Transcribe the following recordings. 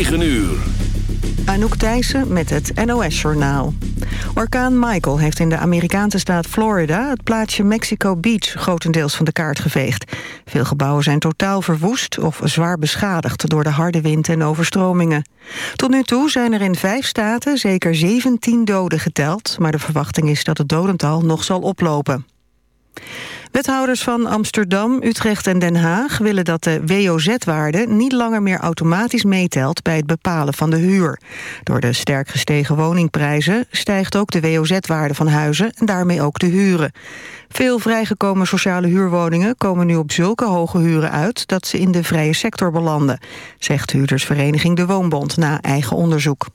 9 uur. Anouk Thijssen met het NOS-journaal. Orkaan Michael heeft in de Amerikaanse staat Florida... het plaatsje Mexico Beach grotendeels van de kaart geveegd. Veel gebouwen zijn totaal verwoest of zwaar beschadigd... door de harde wind en overstromingen. Tot nu toe zijn er in vijf staten zeker 17 doden geteld... maar de verwachting is dat het dodental nog zal oplopen. Wethouders van Amsterdam, Utrecht en Den Haag willen dat de WOZ-waarde niet langer meer automatisch meetelt bij het bepalen van de huur. Door de sterk gestegen woningprijzen stijgt ook de WOZ-waarde van huizen en daarmee ook de huren. Veel vrijgekomen sociale huurwoningen komen nu op zulke hoge huren uit dat ze in de vrije sector belanden, zegt huurdersvereniging De Woonbond na eigen onderzoek.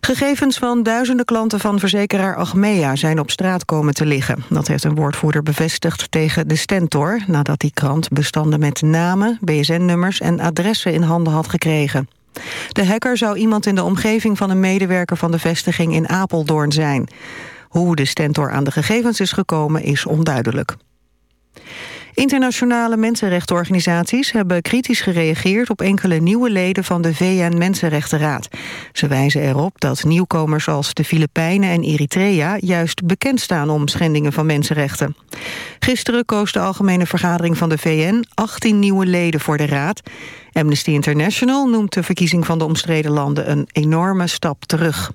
Gegevens van duizenden klanten van verzekeraar Achmea zijn op straat komen te liggen. Dat heeft een woordvoerder bevestigd tegen de Stentor... nadat die krant bestanden met namen, BSN-nummers en adressen in handen had gekregen. De hacker zou iemand in de omgeving van een medewerker van de vestiging in Apeldoorn zijn. Hoe de Stentor aan de gegevens is gekomen is onduidelijk. Internationale mensenrechtenorganisaties hebben kritisch gereageerd op enkele nieuwe leden van de VN-Mensenrechtenraad. Ze wijzen erop dat nieuwkomers als de Filipijnen en Eritrea juist bekend staan om schendingen van mensenrechten. Gisteren koos de Algemene Vergadering van de VN 18 nieuwe leden voor de raad. Amnesty International noemt de verkiezing van de omstreden landen een enorme stap terug.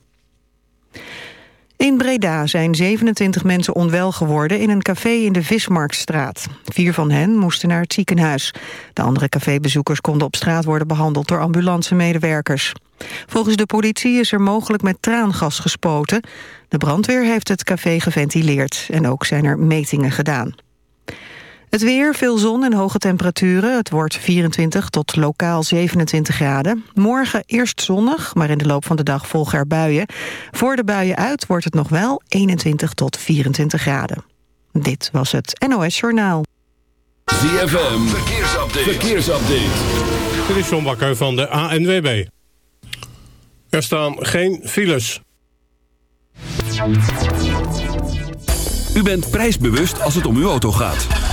In Breda zijn 27 mensen onwel geworden in een café in de Vismarktstraat. Vier van hen moesten naar het ziekenhuis. De andere cafébezoekers konden op straat worden behandeld door ambulancemedewerkers. Volgens de politie is er mogelijk met traangas gespoten. De brandweer heeft het café geventileerd en ook zijn er metingen gedaan. Het weer, veel zon en hoge temperaturen. Het wordt 24 tot lokaal 27 graden. Morgen eerst zonnig, maar in de loop van de dag volgen er buien. Voor de buien uit wordt het nog wel 21 tot 24 graden. Dit was het NOS Journaal. ZFM, verkeersupdate. verkeersupdate. Dit is John Bakker van de ANWB. Er staan geen files. U bent prijsbewust als het om uw auto gaat.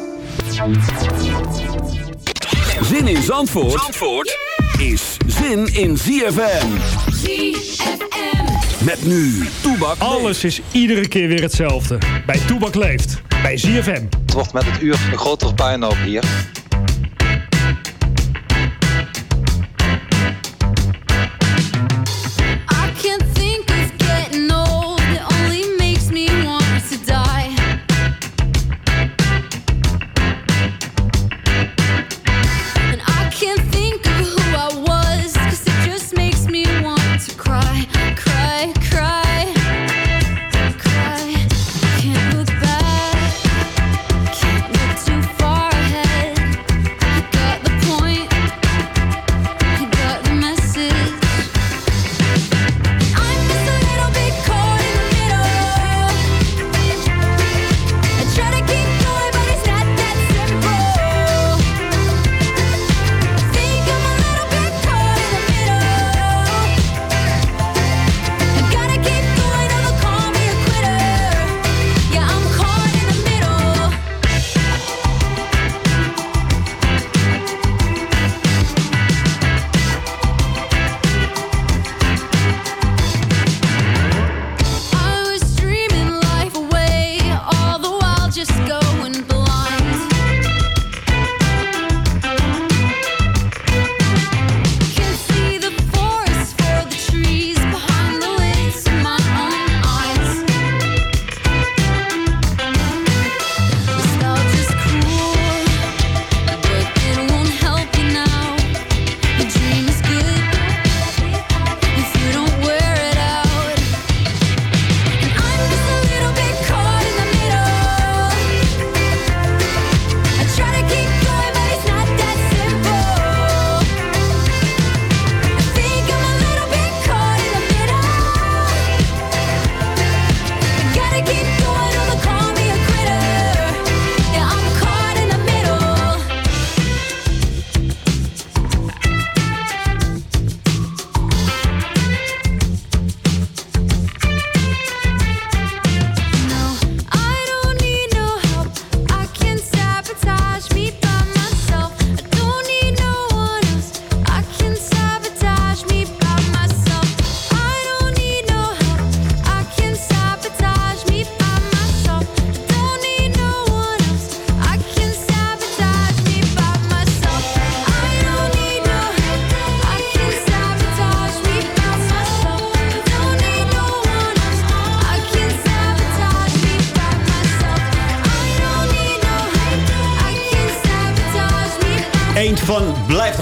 Zin in Zandvoort, Zandvoort is zin in ZFM. ZFM. Met nu Toebak Alles is iedere keer weer hetzelfde. Bij Toebak leeft. Bij ZFM. Het wordt met het uur een grotere puinhoop hier.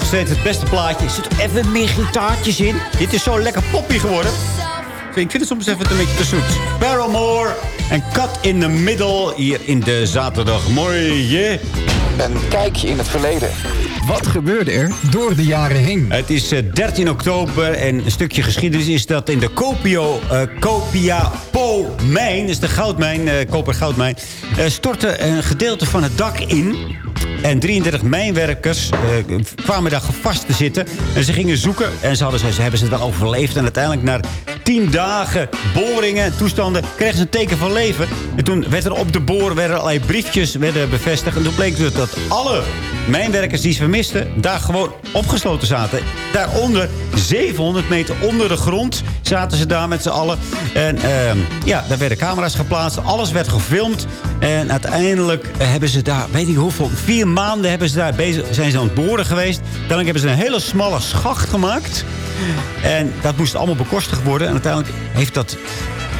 Steeds het beste plaatje. Er zitten even meer gitaartjes in. Dit is zo lekker poppy geworden. Ik vind het soms even een beetje te zoet. Paramore en Cut in the Middle hier in de zaterdagmorgen. Een kijkje in het verleden. Wat gebeurde er door de jaren heen? Het is eh, 13 oktober en een stukje geschiedenis is dat in de Copio, eh Copiapo mijn, dus de goudmijn, eh koper-goudmijn, eh, stortte een gedeelte van het dak in. En 33 mijnwerkers eh, kwamen daar vast te zitten. En ze gingen zoeken. En ze, hadden, ze hebben ze het wel overleefd. En uiteindelijk na 10 dagen boringen en toestanden... kregen ze een teken van leven. En toen werd er op de boor werden allerlei briefjes werden bevestigd. En toen bleek dus dat alle mijnwerkers die ze vermisten... daar gewoon opgesloten zaten. Daaronder, 700 meter onder de grond... zaten ze daar met z'n allen. En ehm, ja, daar werden camera's geplaatst. Alles werd gefilmd. En uiteindelijk hebben ze daar, weet ik hoeveel... vier maanden hebben ze daar bezig, zijn ze aan het boren geweest. Uiteindelijk hebben ze een hele smalle schacht gemaakt. En dat moest allemaal bekostigd worden. En uiteindelijk heeft dat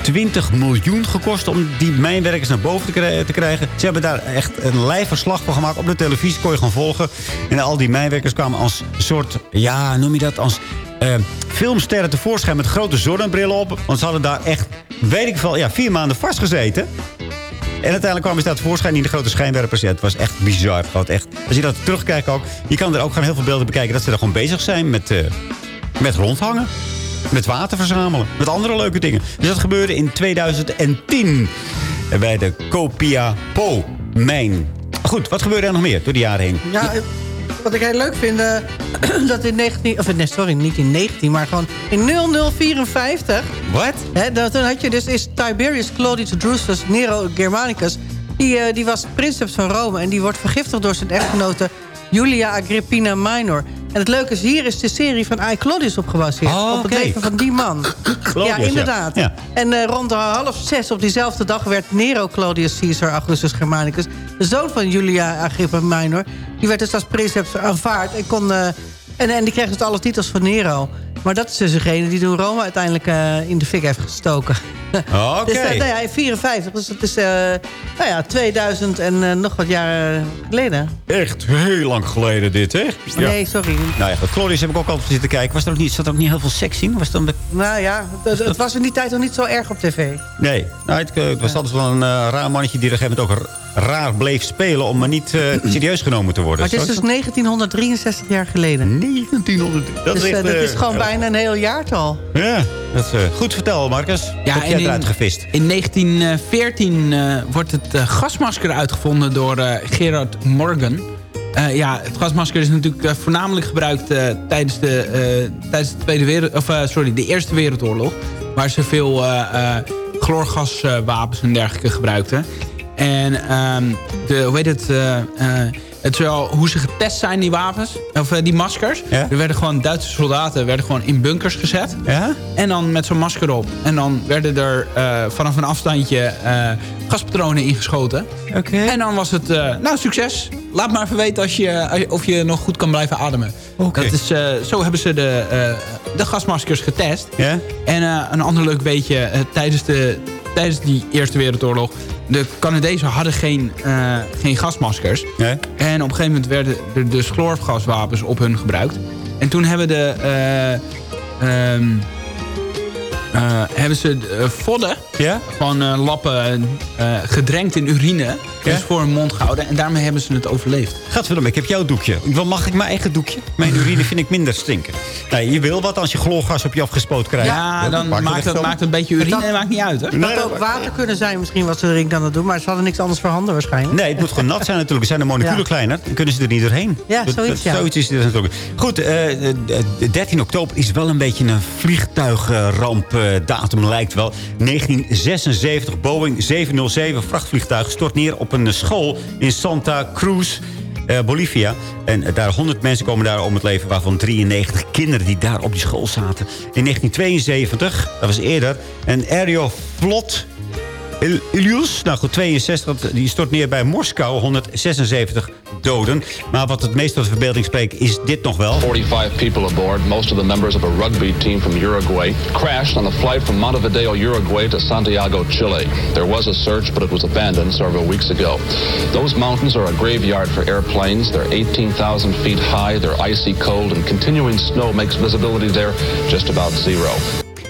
20 miljoen gekost om die mijnwerkers naar boven te, krij- te krijgen. Ze hebben daar echt een lijfverslag van gemaakt. Op de televisie kon je gewoon volgen. En al die mijnwerkers kwamen als soort, ja, noem je dat, als eh, filmsterren tevoorschijn met grote zonnebrillen op. Want ze hadden daar echt, weet ik veel, ja, vier maanden vastgezeten. En uiteindelijk kwamen ze daar tevoorschijn in de grote schijnwerpers. Het was echt bizar. Gewoon echt. Als je dat terugkijkt ook. Je kan er ook gewoon heel veel beelden bekijken. Dat ze er gewoon bezig zijn met, eh, met rondhangen. Met water verzamelen. Met andere leuke dingen. Dus dat gebeurde in 2010. Bij de Copiapo mijn. Goed, wat gebeurde er nog meer door de jaren heen? Ja, eh, wat ik heel leuk vind, eh, dat in 19... Of nee, sorry, niet in 19, maar gewoon in 0054... Wat? Hè, dat, toen had je dus is Tiberius Claudius Drusus Nero Germanicus... Die, eh, die was princeps van Rome en die wordt vergiftigd door zijn echtgenote Julia Agrippina Minor. En het leuke is, hier is de serie van I. Claudius op gebaseerd. Oh, Op het leven van die man. Claudius, ja, inderdaad. Ja. En eh, rond half zes op diezelfde dag werd Nero Claudius Caesar Augustus Germanicus... de zoon van Julia Agrippa Minor... die werd dus als princeps aanvaard en, kon, eh, en, en die kreeg dus alle titels van Nero. Maar dat is dus degene die toen Rome uiteindelijk eh, in de fik heeft gestoken. Oké. Dus, eh, nou ja, in 54, dus het is eh, nou ja, 2000 en eh, nog wat jaar geleden. Echt heel lang geleden dit, hè? Ja. Nee, sorry. Nou ja. Claudius heb ik ook altijd zitten kijken. Was er ook niet, zat er ook niet heel veel seks in? Was dan de... Nou ja, het, het was in die tijd nog niet zo erg op tv. Nee, nou, het, eh, het was altijd wel een eh, raar mannetje die op een gegeven moment ook ra- raar bleef spelen... om maar niet eh, serieus genomen te worden. Maar het is dus 1963 jaar geleden. 1900. Dat dus is eh, dat eh, is gewoon bijna een heel jaartal. Ja, dat is eh, goed vertel, Marcus. Ja, heb jij eruit gevist? In 1914 eh, wordt het eh, gasmasker uitgevonden door eh, Gerard Morgan. Eh, ja, het gasmasker is natuurlijk voornamelijk gebruikt eh, tijdens, de, eh, tijdens de, Tweede Wereld, of, sorry, de Eerste Wereldoorlog. Waar ze veel eh, eh, chloorgaswapens en dergelijke gebruikten. En ehm, de, hoe heet het... het is wel hoe ze getest zijn, die wapens. Of eh, die maskers. Ja? Er werden gewoon Duitse soldaten werden gewoon in bunkers gezet. Ja? En dan met zo'n masker op. En dan werden er eh, vanaf een afstandje eh, gaspatronen ingeschoten. Oké. En dan was het, nou succes. Laat maar even weten als je, als je- of je nog goed kan blijven ademen. Oké. Dat is, zo hebben ze de, de gasmaskers getest. Ja? En een ander leuk beetje, tijdens, de, tijdens die Eerste Wereldoorlog... de Canadezen hadden geen, eh, geen gasmaskers. En op een gegeven moment werden er dus chloorgaswapens op hun gebruikt. En toen hebben de... eh, ehm, eh, hebben ze uh, vodden Ja? van eh, lappen eh, gedrenkt in urine... Ja? dus voor hun mond gehouden. En daarmee hebben ze het overleefd. Gadverdamme, ik heb jouw doekje. Mag ik mijn eigen doekje? Mijn urine vind ik minder stinken. Nee, je wil wat als je chloorgas op je afgespoot krijgt. Ja, dan maakt echt het, maakt het een beetje urine Dat- en maakt niet uit, hè? Het had ook water kunnen zijn misschien wat ze erin kan doen. Maar ze hadden niks anders voorhanden waarschijnlijk. Nee, het moet gewoon nat zijn natuurlijk. Zijn de moleculen Ja. kleiner, dan kunnen ze er niet doorheen. Ja, zoiets, ja. zoiets is het natuurlijk. Goed, eh, eh, de 13 oktober is wel een beetje een vliegtuigrampdatum, lijkt wel. 1976, Boeing 707 vrachtvliegtuig stort neer op een school in Santa Cruz. eh, Bolivia. En daar 100 mensen komen daar om het leven... waarvan 93 kinderen die daar op die school zaten. In 1972, dat was eerder... een Aeroflot Il- Ilyus, nou goed, 62, die stort neer bij Moskou. 176 doden. Maar wat het meest tot de verbeelding spreekt, is dit nog wel. 45 people aboard, most of the members of a rugby team from Uruguay, crashed on a flight from Montevideo, Uruguay to Santiago, Chile. There was a search, but it was abandoned several weeks ago. Those mountains are a graveyard for airplanes. They're 18,000 feet high, they're icy cold, and continuing snow makes visibility there just about zero.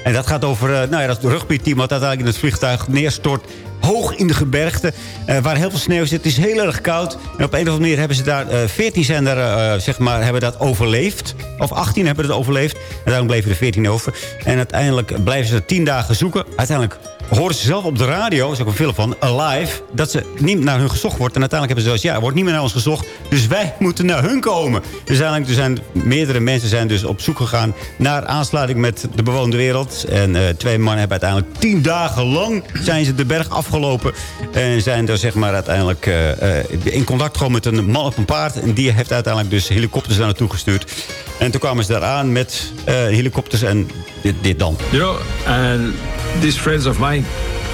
En dat gaat over eh, nou ja, dat rugbyteam wat uiteindelijk in het vliegtuig neerstort. Hoog in de gebergte, eh, waar heel veel sneeuw zit. Het is heel erg koud. En op een of andere manier hebben ze daar... eh 14 zijn er, zeg maar, hebben dat overleefd. Of 18 hebben het overleefd. En daarom bleven er 14 over. En uiteindelijk blijven ze 10 dagen zoeken. Uiteindelijk horen ze zelf op de radio, er is ook een film van, Alive... dat ze niet naar hun gezocht wordt. En uiteindelijk hebben ze zoiets, ja, er wordt niet meer naar ons gezocht. Dus wij moeten naar hun komen. Dus uiteindelijk er zijn meerdere mensen zijn dus op zoek gegaan... naar aansluiting met de bewoonde wereld. En eh, twee mannen hebben uiteindelijk tien dagen lang... zijn ze de berg afgelopen. En zijn er zeg maar uiteindelijk eh, eh, in contact gekomen met een man op een paard. En die heeft uiteindelijk dus helikopters daar naartoe gestuurd. En toen kwamen ze daar aan met helikopters en dit, dit dan. You know, and these friends of mine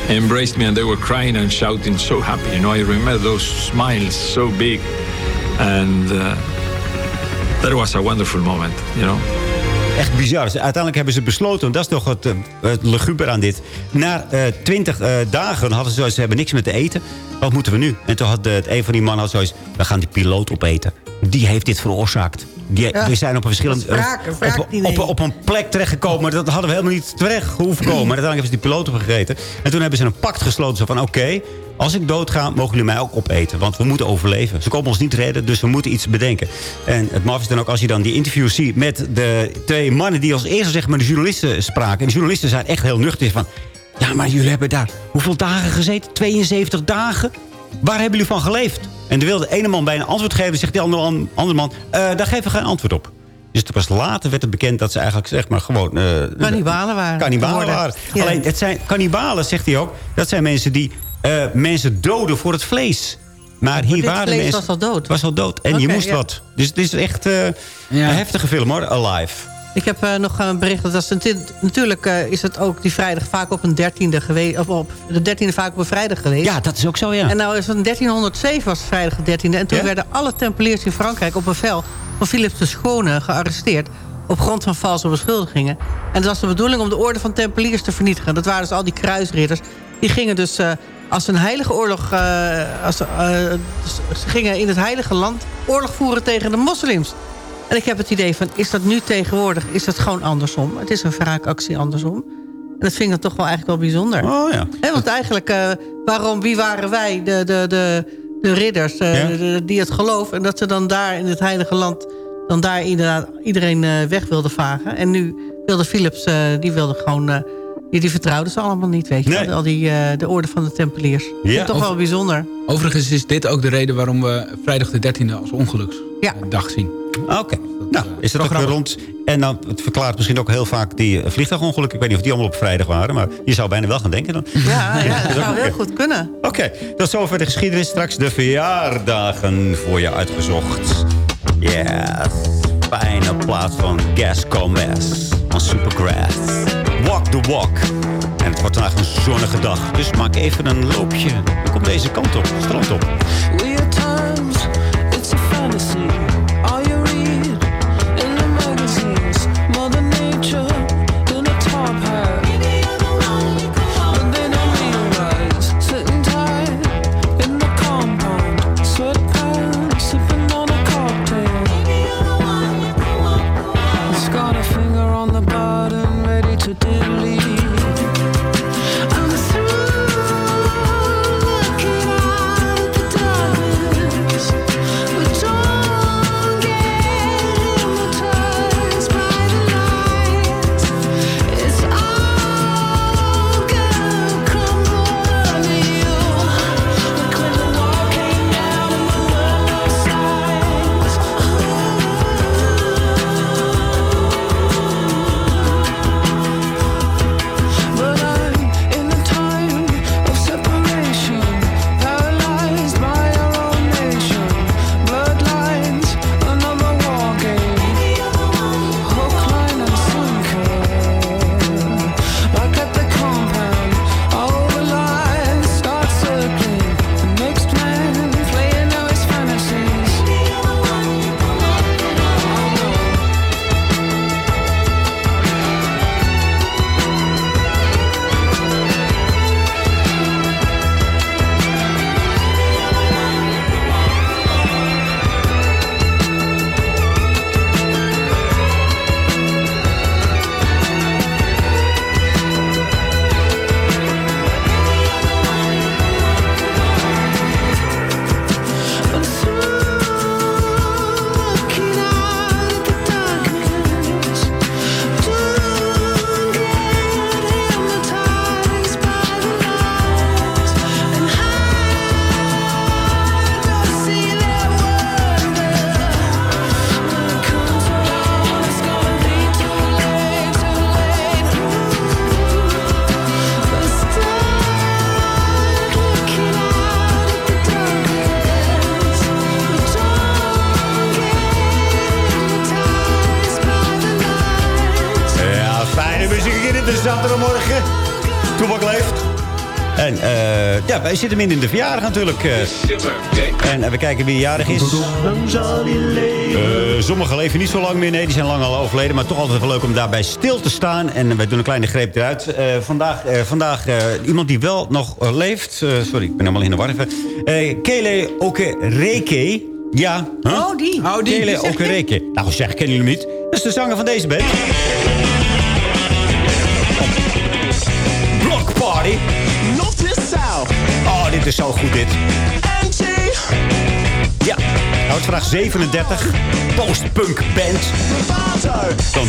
embraced me and they were crying and shouting, so happy. You know, I remember those smiles so big. And uh, that was a wonderful moment, you know. Echt bizar. Dus uiteindelijk hebben ze besloten, en dat is toch het, eh, het luguber aan dit. Na eh, twintig dagen hadden ze zoiets, ze hebben niks meer te eten. Wat moeten we nu? En toen had eh, een van die mannen had zoiets, we gaan die piloot opeten. Die heeft dit veroorzaakt. Die, Ja, we zijn op een verschillende... op, op, op een plek terechtgekomen. Dat hadden we helemaal niet terecht hoeven komen. Maar uiteindelijk hebben ze die piloot opgegeten. En toen hebben ze een pact gesloten. Zo van, oké, als ik doodga, mogen jullie mij ook opeten. Want we moeten overleven. Ze komen ons niet redden, dus we moeten iets bedenken. En het maf is dan ook als je dan die interviews ziet... met de twee mannen die als eerste zeg maar, de journalisten spraken. En de journalisten zijn echt heel nuchter. Van, ja, maar jullie hebben daar hoeveel dagen gezeten? 72 dagen? Waar hebben jullie van geleefd? En toen wilde de ene man bij een antwoord geven. zegt die andere man, andere man eh, daar geven we geen antwoord op. Dus het pas later werd het bekend dat ze eigenlijk zeg maar gewoon... eh, Kannibalen waren. Kannibalen waren. Ja. Alleen, het zijn kannibalen, zegt hij ook. Dat zijn mensen die eh, mensen doden voor het vlees. Maar hier dit waren vlees mensen... was al dood? Was al dood. En je moest ja. wat. Dus het is echt eh, een heftige film hoor, Alive. Ik heb eh, nog een bericht. Dat natu- natuurlijk eh, is het ook die vrijdag vaak op een dertiende geweest. Of op de dertiende vaak op een vrijdag geweest. Ja, dat is ook zo, ja. En nou is het 1307 was het vrijdag de dertiende. En toen Ja? werden alle tempeliers in Frankrijk op bevel van Philips de Schone gearresteerd. Op grond van valse beschuldigingen. En het was de bedoeling om de orde van tempeliers te vernietigen. Dat waren dus al die kruisridders. Die gingen dus eh, als een heilige oorlog... eh, als, eh, ze gingen in het heilige land oorlog voeren tegen de moslims. En ik heb het idee van, is dat nu tegenwoordig... is dat gewoon andersom. Het is een wraakactie andersom. En dat vind ik dan toch wel eigenlijk wel bijzonder. Oh ja. Want eigenlijk, eh, waarom, wie waren wij, de, de, de, de ridders, Ja. de- de- die het geloof... en dat ze dan daar in het heilige land... dan daar inderdaad iedereen weg wilden vagen. En nu wilde Philips, die wilde gewoon... eh, die, vertrouwden ze allemaal niet, weet je Nee. wel. Al die, eh, de orde van de tempeliers. Ja. Toch Over- wel bijzonder. Overigens is dit ook de reden waarom we vrijdag de 13e als ongeluksdag zien. Oké. Nou, is het ook weer rond. En dan, het verklaart misschien ook heel vaak die eh, vliegtuigongelukken. Ik weet niet of die allemaal op vrijdag waren. Maar je zou bijna wel gaan denken dan. Ja, ja dat zou heel goed kunnen. Oké, dat is zover de geschiedenis. Straks de verjaardagen voor je uitgezocht. Yes. Fijne plaats van Gas Gomez. Van Supergrass. Walk the walk. En het wordt vandaag een zonnige dag. Dus maak even een loopje. Dan komt deze kant op. Strand op. wij zitten midden in de verjaardag natuurlijk. eh. en eh, we kijken wie jarig is. Eh, sommigen leven niet zo lang meer. Nee, die zijn lang al overleden. Maar toch altijd wel leuk om daarbij stil te staan. En wij doen een kleine greep eruit. Eh, vandaag eh, vandaag eh, iemand die wel nog leeft. Eh, sorry, ik ben helemaal in de war even. Eh, Kele Okereke. Ja. huh? Oh, die. Oh, die. Kele Okereke. Nou zeg, kennen jullie hem niet? Dat is de zanger van deze band. Block Party. Oh, is zo goed, dit. Ja, vandaag 37. Post-punk band. Dan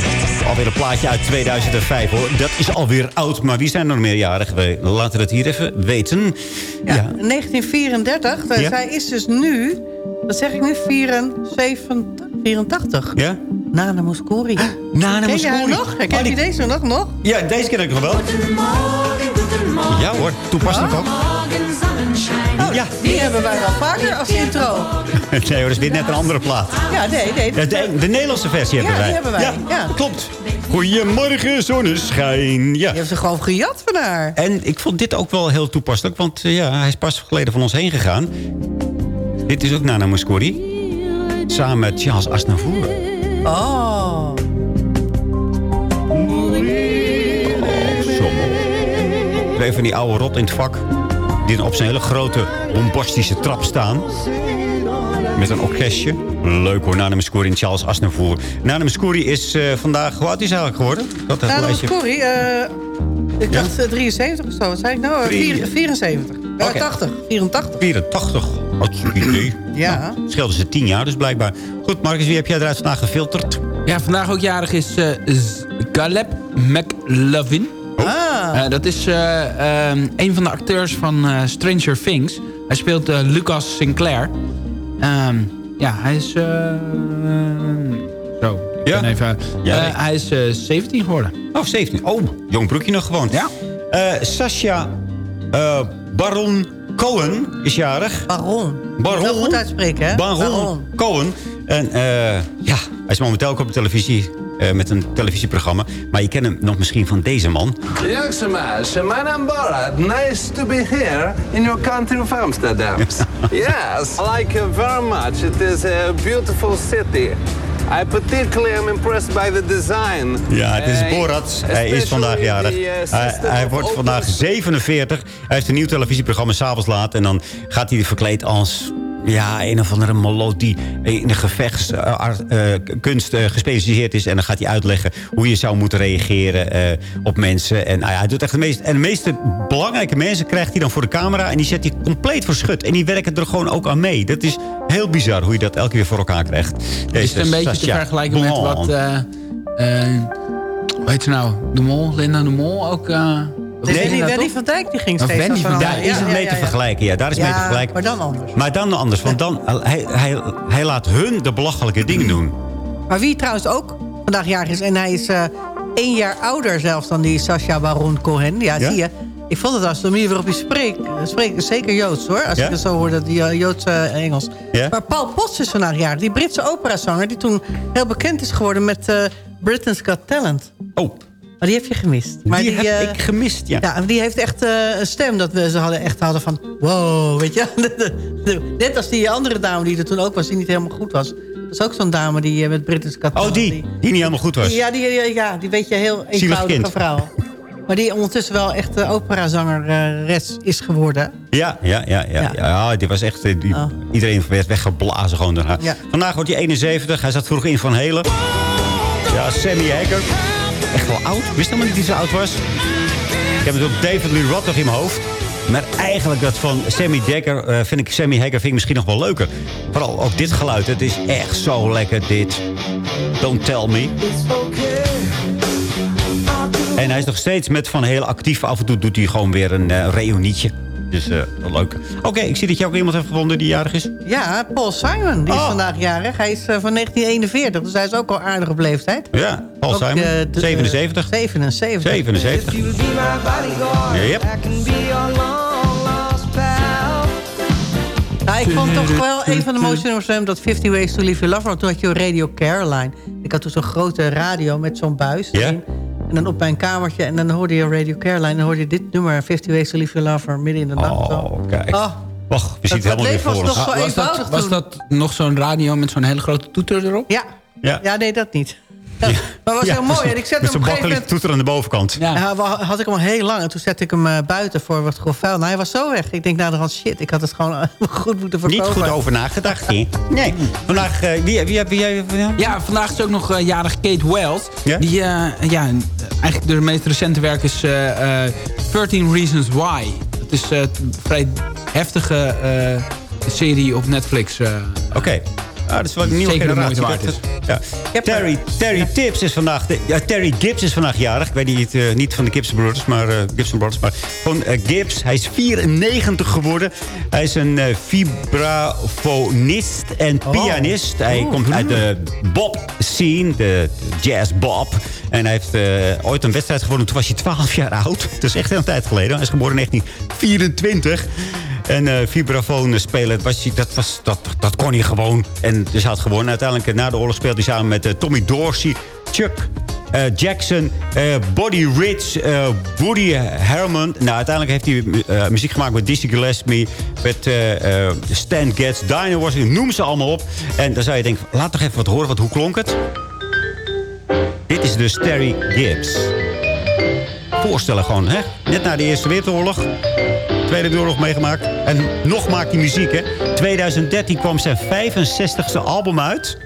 alweer een plaatje uit 2005, hoor. Dat is alweer oud, maar wie zijn er meerjarig? We laten het hier even weten. Ja. Ja, 1934. Eh, Ja? Zij is dus nu, dat zeg ik nu, 74, 84. Ja? Nana Mouskouri. Nana Ken jij haar Mouskouri. nog? Ken Oh, je die- deze nog? nog? Ja, deze ken ik nog wel. Ja hoor, toepasselijk ook. Oh, ja. Die hebben wij wel vaker als intro. Nee hoor, dat is weer net een andere plaat. Ja, nee, nee. Ja, de, de Nederlandse versie hebben Ja, wij. die hebben wij. Ja. klopt. Goedemorgen, zonneschijn. Ja. Je hebt ze gewoon gejat van haar. En ik vond dit ook wel heel toepasselijk, want eh, ja, hij is pas geleden van ons heen gegaan. Dit is ook Nana Mouskouri. Samen met Charles Aznavour. Oh. Twee van die oude rot in het vak. Die dan op zijn hele grote, bombastische trap staan. Met een orkestje. Leuk hoor, Nana Mouskouri en Charles Aznavour. Nana Mouskouri is eh, vandaag... Hoe oud is hij eigenlijk geworden? Dat Nana eh ik Ja? dacht eh, 73 of zo. Wat zei ik nou? Eh, Drie- vier- 74. Ja, Oké. 80. 84. 84. Hartstikke idee. Ja. Nou, scheelden ze 10 jaar dus blijkbaar. Goed, Marcus, wie heb jij eruit vandaag gefilterd? Ja, vandaag ook jarig is eh, Caleb McLovin. Eh, dat is eh, ehm, een van de acteurs van eh, Stranger Things. Hij speelt eh, Lucas Sinclair. Ehm, ja, hij is... eh, zo, ik Ja? ben even... Ja, eh, nee. hij is eh, 17 geworden. Oh, 17. Oh, jong broekje nog gewoon. Ja. Eh Sasha eh, Baron Cohen is jarig. Baron. Baron. Heel goed uitspreken, hè? Baron, Cohen. En eh, ja, hij is momenteel ook op de televisie eh, met een televisieprogramma. Maar je kent hem nog misschien van deze man. Samash, my name Borat. Nice to be here in your country of Amsterdam. yes, I like it very much. It is a beautiful city. I particularly am impressed by the design. Ja, het is Uh, Borat. Hij is vandaag jarig. uh, Hij, hij wordt vandaag 47. Hij heeft een nieuw televisieprogramma s'avonds laat. En dan gaat hij verkleed als... Ja, een of andere moloot die in de gevechtskunst gespecialiseerd is. En dan gaat hij uitleggen hoe je zou moeten reageren eh, op mensen. En nou ja, hij doet echt de meest, en de meeste belangrijke mensen krijgt hij dan voor de camera. En die zet hij compleet voor schut. En die werken er gewoon ook aan mee. Dat is heel bizar hoe je dat elke keer voor elkaar krijgt. is het een beetje te vergelijken met wat... eh eh, hoe heet ze nou? De Mol? Linda de Mol ook... eh, Wendy van Dijk die ging steeds. Wendy van Dijk. Daar is het mee te vergelijken. Ja, daar is mee te vergelijken. maar dan anders. Maar dan anders, want dan, hij, hij, hij laat hun de belachelijke dingen doen. Maar wie trouwens ook vandaag jarig is... en hij is eh één jaar ouder zelfs dan die Sasha Baron Cohen. Ja, Ja? zie je. Ik vond het als de manier waarop hij spreekt... spreekt zeker Joods, hoor. Als Ja? ik het zo hoorde, die uh, Joodse eh, Engels. Ja? Maar Paul Potts is vandaag jarig. Die Britse operazanger die toen heel bekend is geworden... met eh Britain's Got Talent. Oh, Maar die heb je gemist. Maar die, heb eh, ik gemist, ja. Ja, die heeft echt eh, een stem dat we ze hadden echt hadden van... Wow, weet je. Net als die andere dame die er toen ook was, die niet helemaal goed was. Dat is ook zo'n dame die eh, met British Got Oh, die, die niet helemaal goed was. Ja, die, ja, ja, die weet je, heel eenvoudige vrouw. Maar die ondertussen wel echt uh, operazangeres is geworden. Ja, ja, ja, ja, ja. ja die was echt... eh, Die, Oh. Iedereen werd weggeblazen gewoon daarna. Ja. Vandaag wordt hij 71. Hij zat vroeg in Van Helen. Ja, Sammy Hager. Echt wel oud. Wist helemaal niet dat hij zo oud was. Ik heb het op David Lee Roth in mijn hoofd. Maar eigenlijk dat van Sammy Hagar eh, vind ik Sammy Hagar vind ik misschien nog wel leuker. Vooral ook dit geluid. Het is echt zo lekker dit. Don't tell me. En hij is nog steeds met Van heel actief. Af en toe doet hij gewoon weer een uh, reunietje. Dus uh, wel leuk. Oké, okay, ik zie dat je ook iemand hebt gevonden die jarig is. Ja, Paul Simon. Die is Oh. vandaag jarig. Hij is uh, van 1941, dus hij is ook al aardig op leeftijd. Ja, Paul Ook, Simon. eh, de- 77. 77. 77. Yep. Nou, ik vond toch wel een van de mooiste nummers van hem... dat 50 Ways to Live Your Lover. Want toen had je Radio Caroline. Ik had toen zo'n grote radio met zo'n buis. Ja? En dan op mijn kamertje. En dan hoorde je Radio Caroline. En dan hoorde je dit nummer, 50 Ways to Leave Your Lover, midden in de nacht. Oh, kijk. Oh, Och, we zien het helemaal weer was voor nog was, dat, was dat nog zo'n radio met zo'n hele grote toeter erop? Ja. Ja. Ja. nee, dat niet. Ja, Maar het was heel mooi. En ik zette Met hem zo'n moment... toeter aan de bovenkant. Ja. Had ik hem al heel lang. En toen zette ik hem eh, buiten voor wat grof vuil. Nou, hij was zo weg. Ik denk, nou, dan shit. Ik had het gewoon eh, goed moeten Niet verkopen. goed over nagedacht, hè? Nee. Vandaag, eh, wie, wie, wie, wie, wie- Ja, vandaag is ook nog eh, jarig Kate Wells. Ja? Die, eh, ja, eigenlijk de meest recente werk is eh, eh, 13 Reasons Why. Het is eh, een vrij heftige eh, serie op Netflix. eh. Oké. Ah, dat is wel een nieuwe Zeker generatie. waard Ja. Terry, Terry Tips is vandaag... De, ja, Terry Gibbs is vandaag jarig. Ik weet niet, eh, niet van de Gibson Brothers, maar, eh, Gibson Brothers, maar gewoon eh, Gibbs. Hij is 94 geworden. Hij is een eh, vibrafonist en pianist. Hij komt uit de Bob scene, de jazz Bob. En hij heeft eh, ooit een wedstrijd gewonnen. Toen was hij 12 jaar oud. Dat is echt een tijd geleden. Hij is geboren in 1924. En eh vibrafoon spelen, was, hij- dat, was, dat, dat kon hij gewoon. En dus had gewonnen. Uiteindelijk, eh, na de oorlog, speelde hij samen met eh, Tommy Dorsey, Chuck eh, Jackson, eh Buddy Rich, eh, Woody Herman. Nou, uiteindelijk heeft hij eh, muziek gemaakt met Dizzy Gillespie, met eh, eh, Stan Getz, Dinah Washington, noem ze allemaal op. En dan zou je denken, laat toch even wat horen, want hoe klonk het? Dit is dus Terry Gibbs. Voorstellen gewoon, hè? Net na de Eerste Wereldoorlog. Tweede Wereldoorlog meegemaakt. En nog maakt hij muziek, hè? 2013 kwam zijn 65ste album uit.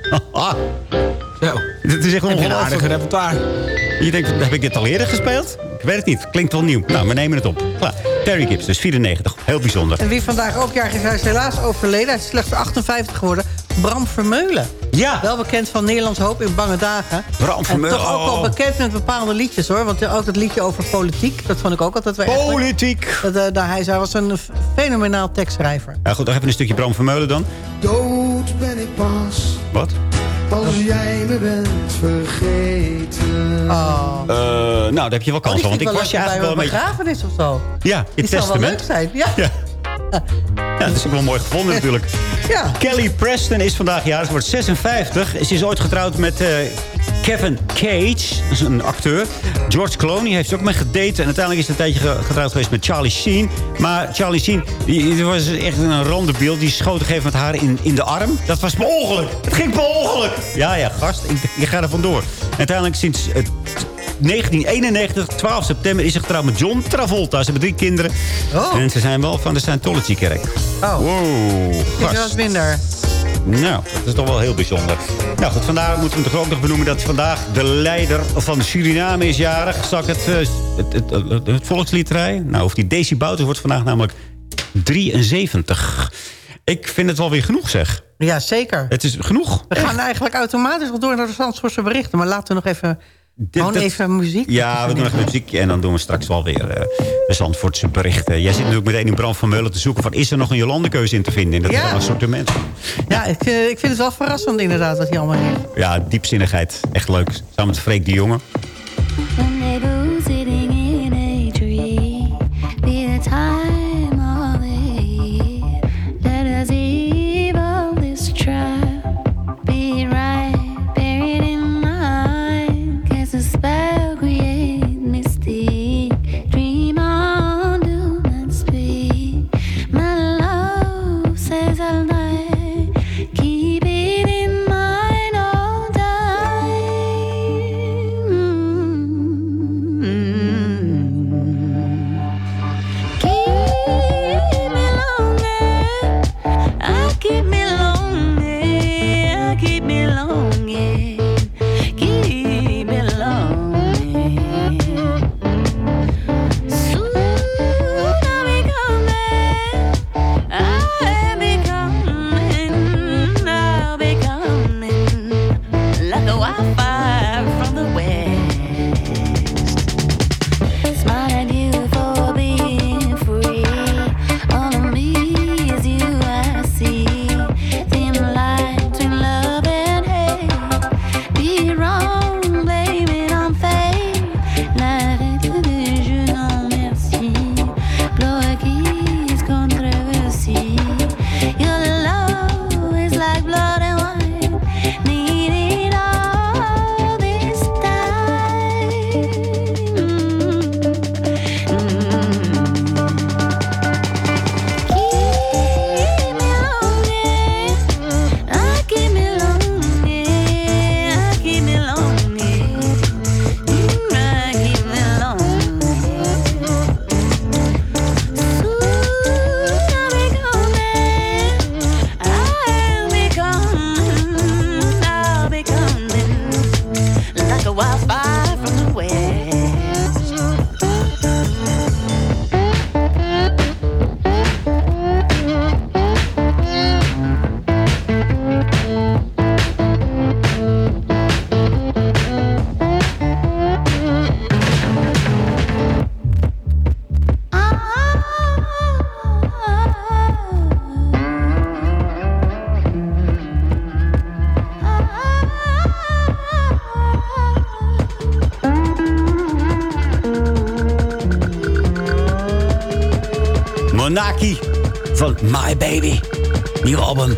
Zo. Dit is echt Heb je een ongelooflijk. aardige repertoire. Je denkt, heb ik dit al eerder gespeeld? Ik weet het niet. Klinkt wel nieuw. Nou, we nemen het op. Klaar. Terry Gibbs, dus 94. Heel bijzonder. En wie vandaag ook jarig is, hij is helaas overleden. Hij is slechts 58 geworden. Bram Vermeulen. Ja. Wel bekend van Nederlands Hoop in Bange Dagen. Bram Vermeulen, En toch ook wel oh. bekend met bepaalde liedjes, hoor. Want ook het liedje over politiek, dat vond ik ook altijd wel echt. Politiek. Dat, eh, daar, hij, hij was een fenomenaal tekstschrijver. Ja, goed, nog even een stukje Bram Vermeulen dan. Dood ben ik pas, Wat? als jij me bent vergeten. Oh. Eh, nou, daar heb je wel kans van. Want ik was je eigenlijk wel een beetje... begrafenis of zo. Ja, je Die zou wel leuk testament. zijn. Ja. Ja. Ja, dat is ook wel mooi gevonden natuurlijk. Ja. Kelly Preston is vandaag jarig. Ze wordt 56. Ze is ooit getrouwd met eh, Kevin Cage. Dat is een acteur. George Clooney heeft ze ook mee gedate. En uiteindelijk is ze een tijdje ge- getrouwd geweest met Charlie Sheen. Maar Charlie Sheen die, die was echt een randebeeld. Die schoot op een gegeven moment haar in, in de arm. Dat was per ongeluk. Het ging per ongeluk. Ja, ja, gast. Ik, ik ga er vandoor. En uiteindelijk sinds... het 1991, 12 september, is ze getrouwd met John Travolta. Ze hebben drie kinderen. En ze zijn wel van de Scientology-kerk. Oh. Wow, gast. wat minder. Nou, dat is toch wel heel bijzonder. Nou goed, vandaar moeten we toch ook nog benoemen... dat vandaag de leider van Suriname is jarig. Zal ik het, eh, het, het, het, het volkslied? Nou, of die Daisy Bouters wordt vandaag namelijk 73. Ik vind het wel weer genoeg, zeg. Ja, zeker. Het is genoeg. We gaan eigenlijk automatisch al door naar de Zandvoortse berichten. Maar laten we nog even, gewoon dit- even muziek. Ja, we doen nog een muziekje en dan doen we straks wel weer eh, de Zandvoortse berichten. Jij zit natuurlijk meteen in Bram van Meulen te zoeken... van is er nog een Jolandekeuze in te vinden in dat Ja. assortiment? Ja, ik, eh, ik vind het wel verrassend inderdaad wat hij allemaal heeft. Ja, diepzinnigheid. Echt leuk. Samen met Freek de Jonge. Monaki van My Baby. Nieuw album.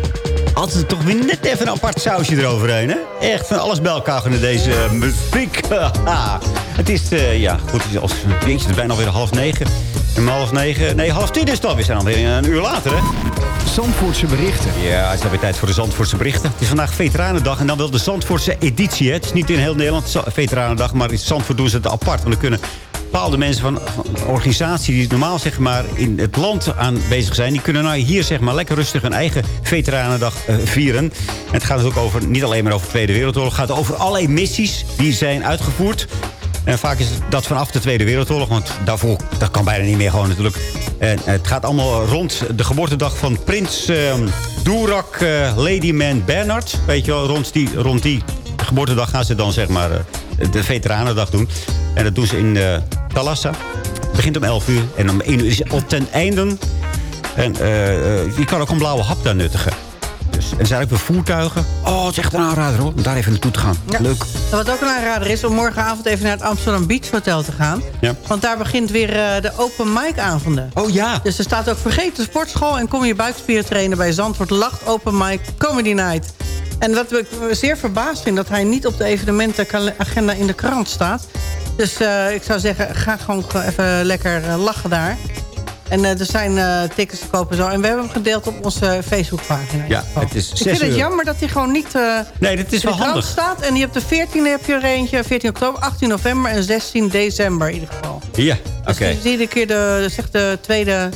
Altijd toch weer net even een apart sausje eroverheen, hè? Echt van alles bij elkaar in deze eh, muziek. het is, eh, ja, goed, als, jeetje, het is bijna alweer half negen. En om half negen, nee, half tien is het. We zijn alweer een uur later, hè? Zandvoortse berichten. Ja, het is alweer tijd voor de Zandvoortse berichten. Het is vandaag Veteranendag en dan wel de Zandvoortse editie. Hè? Het is niet in heel Nederland Veteranendag, maar in Zandvoort doen ze het apart. Want dan kunnen bepaalde mensen van, organisatie... die normaal zeg maar, in het land aan bezig zijn... die kunnen nou hier zeg maar, lekker rustig hun eigen Veteranendag eh, vieren. En het gaat dus ook over, niet alleen maar over de Tweede Wereldoorlog... het gaat over alle missies die zijn uitgevoerd... En vaak is dat vanaf de Tweede Wereldoorlog. Want daarvoor, dat kan bijna niet meer gewoon natuurlijk. En het gaat allemaal rond de geboortedag van prins eh, Doerak eh, Ladyman Bernard. Weet je wel, rond die, rond die geboortedag gaan ze dan zeg maar eh, de Veteranendag doen. En dat doen ze in eh Thalassa. Het begint om 11 uur en om 1 uur is het al ten einde. En eh, eh, je kan ook een blauwe hap daar nuttigen. Dus, en er zijn ook weer voertuigen. Oh, het is echt een aanrader hoor, om daar even naartoe te gaan. Leuk. En wat ook een aanrader is om morgenavond even naar het Amsterdam Beach Hotel te gaan. Ja. Want daar begint weer eh, de open mic avonden. Oh ja. Dus er staat ook vergeet de sportschool en kom je buikspieren trainen bij Zandvoort Lacht Open Mic Comedy Night. En wat ik zeer verbaasd vind, dat hij niet op de evenementenagenda in de krant staat. Dus eh, ik zou zeggen, ga gewoon even lekker eh, lachen daar. En eh, er zijn tickets te kopen zo. En we hebben hem gedeeld op onze Facebookpagina. Ja, het is Ik 6 vind het jammer dat hij gewoon niet Nee, dat is wel handig. staat. En je hebt de 14e heb je er eentje, 14 oktober, 18 november en 16 december in ieder geval. Ja, oké. Dus het is iedere keer de, zeg de tweede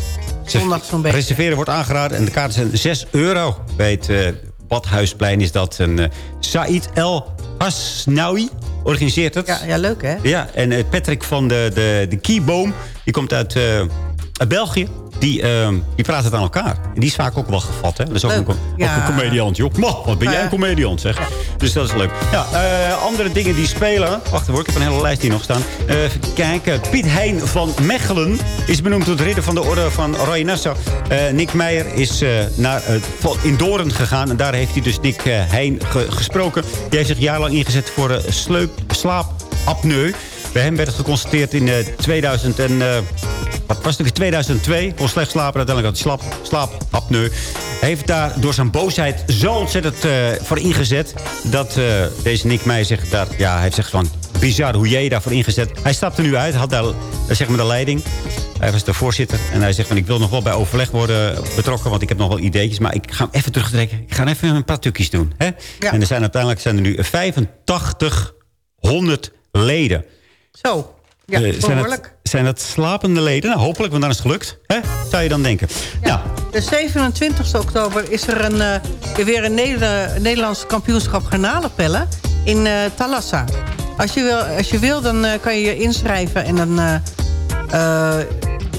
zondag zo'n beetje. Reserveren wordt aangeraden en de kaarten zijn 6 euro. Bij het Badhuisplein is dat een Said El Hasnaoui organiseert het. Ja, ja, leuk hè? Ja, en eh, Patrick van de, de, de Keyboom, die komt uit, eh, uit België. Die, eh, die praat het aan elkaar. En die is vaak ook wel gevat, hè? Dat is ook, een, Ja. ook een comediant, joh. Man, wat ben jij een comediant, zeg. Dus dat is leuk. Ja, eh, andere dingen die spelen. Wacht even hoor, ik heb een hele lijst hier nog staan. Even kijken. Piet Hein van Mechelen is benoemd tot ridder van de orde van Oranje Nassau. Eh, Nick Meijer is naar, in Doorn gegaan. En daar heeft hij dus Nick Hein ge- gesproken. Die heeft zich jarenlang ingezet voor uh, slaapapneu. Bij hem werd het geconstateerd in eh, 2000 en... eh, wat was het ook in 2002? Kon slecht slapen, uiteindelijk had hij slap, slaapapneu. Hij heeft daar door zijn boosheid zo ontzettend eh, voor ingezet... dat eh, deze Nick Meijer zegt daar... Ja, hij heeft zegt van... Bizar hoe jij daarvoor ingezet. Hij stapte nu uit, had daar eh, zeg maar de leiding. Hij was de voorzitter en hij zegt van... ik wil nog wel bij overleg worden betrokken... want ik heb nog wel ideetjes, maar ik ga hem even terugtrekken. Ik ga even een paar tukjes doen. Hè? En er zijn uiteindelijk zijn er nu 8500 leden. Zo, ja, Eh, zijn, dat, zijn dat slapende leden? Nou, hopelijk, want dan is het gelukt. Hè? Zou je dan denken. Ja. De 27 oktober is er een, eh, weer een Neder- Nederlands kampioenschap garnalenpellen in eh Thalassa. Als je, wil, als je wil, dan kan je je inschrijven en dan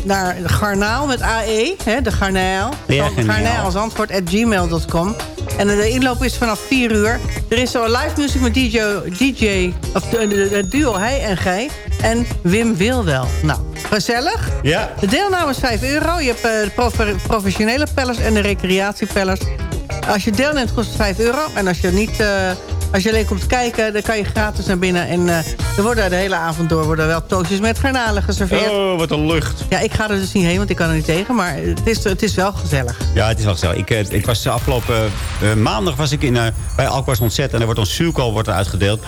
naar Garnaal met AE, hè, de Garnaal. Ja, geniaal. Garnaal.antwoord.gmail.com. En de inloop is vanaf 4 uur. Er is zo live muziek met DJ, DJ of de duo Hij en Gij. En Wim Wilwel. Nou, gezellig. Ja. De deelname is 5 euro. Je hebt eh, de profe- professionele pellers en de recreatiepellers. Als je deelneemt kost het 5 euro. En als je, niet, eh, als je alleen komt kijken, dan kan je gratis naar binnen. En eh, er worden de hele avond door worden wel toastjes met garnalen geserveerd. Oh, wat een lucht. Ja, ik ga er dus niet heen, want ik kan er niet tegen. Maar het is, het is wel gezellig. Ja, het is wel gezellig. Ik, eh, ik was de afgelopen eh, maandag was ik in, eh, bij Alkmaars Ontzet. En er wordt een suikel wordt er uitgedeeld.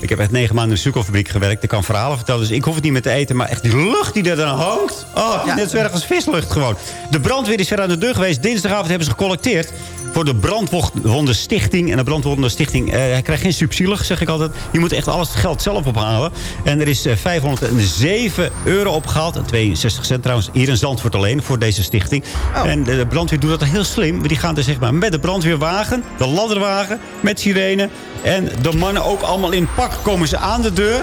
Ik heb echt negen maanden in de suikelfabriek gewerkt. Ik kan verhalen vertellen, dus ik hoef het niet meer te eten. Maar echt die lucht die er dan hangt. Oh, net zo erg als vislucht gewoon. De brandweer is ver aan de deur geweest. Dinsdagavond hebben ze gecollecteerd voor de Brandwonden Stichting. En de Brandwonden Stichting eh, hij krijgt geen subsidie, zeg ik altijd. Je moet echt alles het geld zelf ophalen. En er is eh, 507 euro opgehaald. En 62 cent trouwens. Hier in Zandvoort alleen voor deze stichting. En de, brandweer doet dat heel slim. Die gaan er zeg maar met de brandweerwagen, de ladderwagen, met sirene. En de mannen ook allemaal in pak komen ze aan de deur.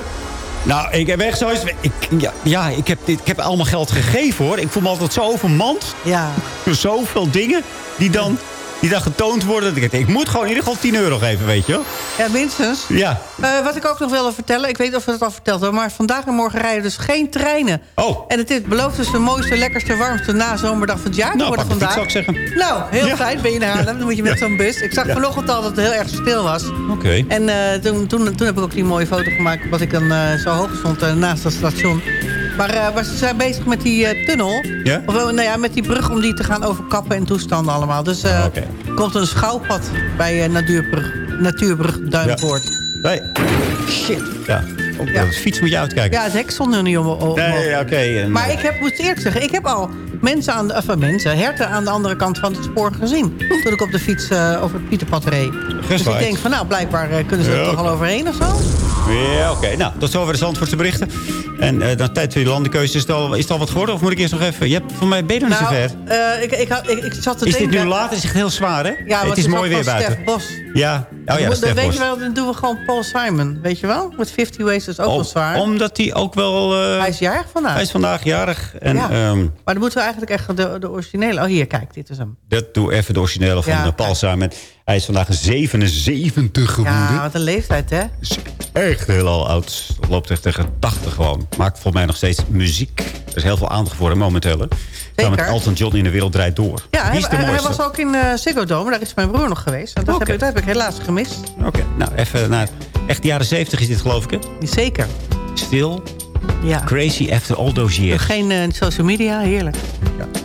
Nou, ik heb echt zoiets... Ik, ja, ja ik, heb, dit- ik heb allemaal geld gegeven, hoor. Ik voel me altijd zo overmand. Ja. Door zoveel dingen die dan, die dan getoond worden. Dat ik, ik moet gewoon in ieder geval 10 euro geven, weet je wel. Ja, minstens. Ja. Eh, wat ik ook nog wilde vertellen, ik weet niet of we het al verteld hebben... maar vandaag en morgen rijden dus geen treinen. Oh. En het is, belooft dus de mooiste, lekkerste, warmste nazomerdag van het jaar te Nou, worden vandaag. zou ik zeggen. Nou, heel Ja. fijn ben je in Haarlem. Dan moet je met zo'n bus. Ik zag vanochtend al dat het heel erg stil was. Oké. En eh, toen, toen, toen heb ik ook die mooie foto gemaakt... wat ik dan eh, zo hoog stond naast dat station. Maar, eh, maar ze zijn bezig met die eh, tunnel. Ja? Of, eh, nou ja, met die brug om die te gaan overkappen en toestanden allemaal. Dus eh Ah, oké. komt een schouwpad bij eh, Natuurbrug, Natuurbrug Duinvoort. Nee. Shit. Ja. Op de fiets moet je uitkijken. Ja, het hek stond er niet om. om- Nee, ja, oké. en- Maar ik heb, moet eerlijk zeggen, ik heb al mensen aan de, of, eh, mensen, herten aan de andere kant van het spoor gezien. Toen ik op de fiets eh, over het Pieterpad reed. Dus ik denk van nou, blijkbaar eh, kunnen ze er Ja, toch al overheen of zo. Ja, oké. Nou, tot zover de Zandvoortse berichten. En eh, dan tijd voor je landenkeuze. Is het, al, is het al wat geworden? Of moet ik eerst nog even... Je hebt, voor mij ben je nog niet Nou, zo ver. eh, ik, ik, had- ik, ik zat te Is dit denken... nu laat? Het is echt heel zwaar, hè? Ja, het is mooi ook weer buiten. Stef Bos. Ja. Oh ja, dan, weet Bos. je wel, dan doen we gewoon Paul Simon. Weet je wel? Met 50 Ways is ook wel zwaar. Omdat hij ook wel... eh, Hij is jarig vandaag. Hij is vandaag jarig. En Ja. ehm, Maar dan moeten we eigenlijk echt de, de originele... Oh, hier, kijk, dit is hem. dat doe even de originele van Ja, eh, Paul Simon. Hij is vandaag 77 geworden. Ja, wat een leeftijd, hè? Echt heel al oud. Loopt echt tegen 80 gewoon. Maakt volgens mij nog steeds muziek. Er is heel veel aandacht voor hem momenteel. hè. Samen met Elton John in de wereld draait door. Ja, hij, was ook in eh Ziggo Dome. Daar is mijn broer nog geweest. Dat, heb, ik, dat heb ik helaas gemist. Oké, nou even naar... Echt de jaren 70 is dit geloof ik, hè? Zeker. Still Ja. crazy after all those years. Geen eh, social media, heerlijk. The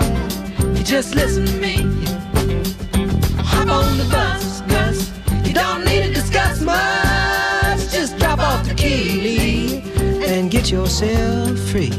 Just listen to me. Hop on the bus, Gus. You don't need to discuss much. Just drop off the key, and get yourself free.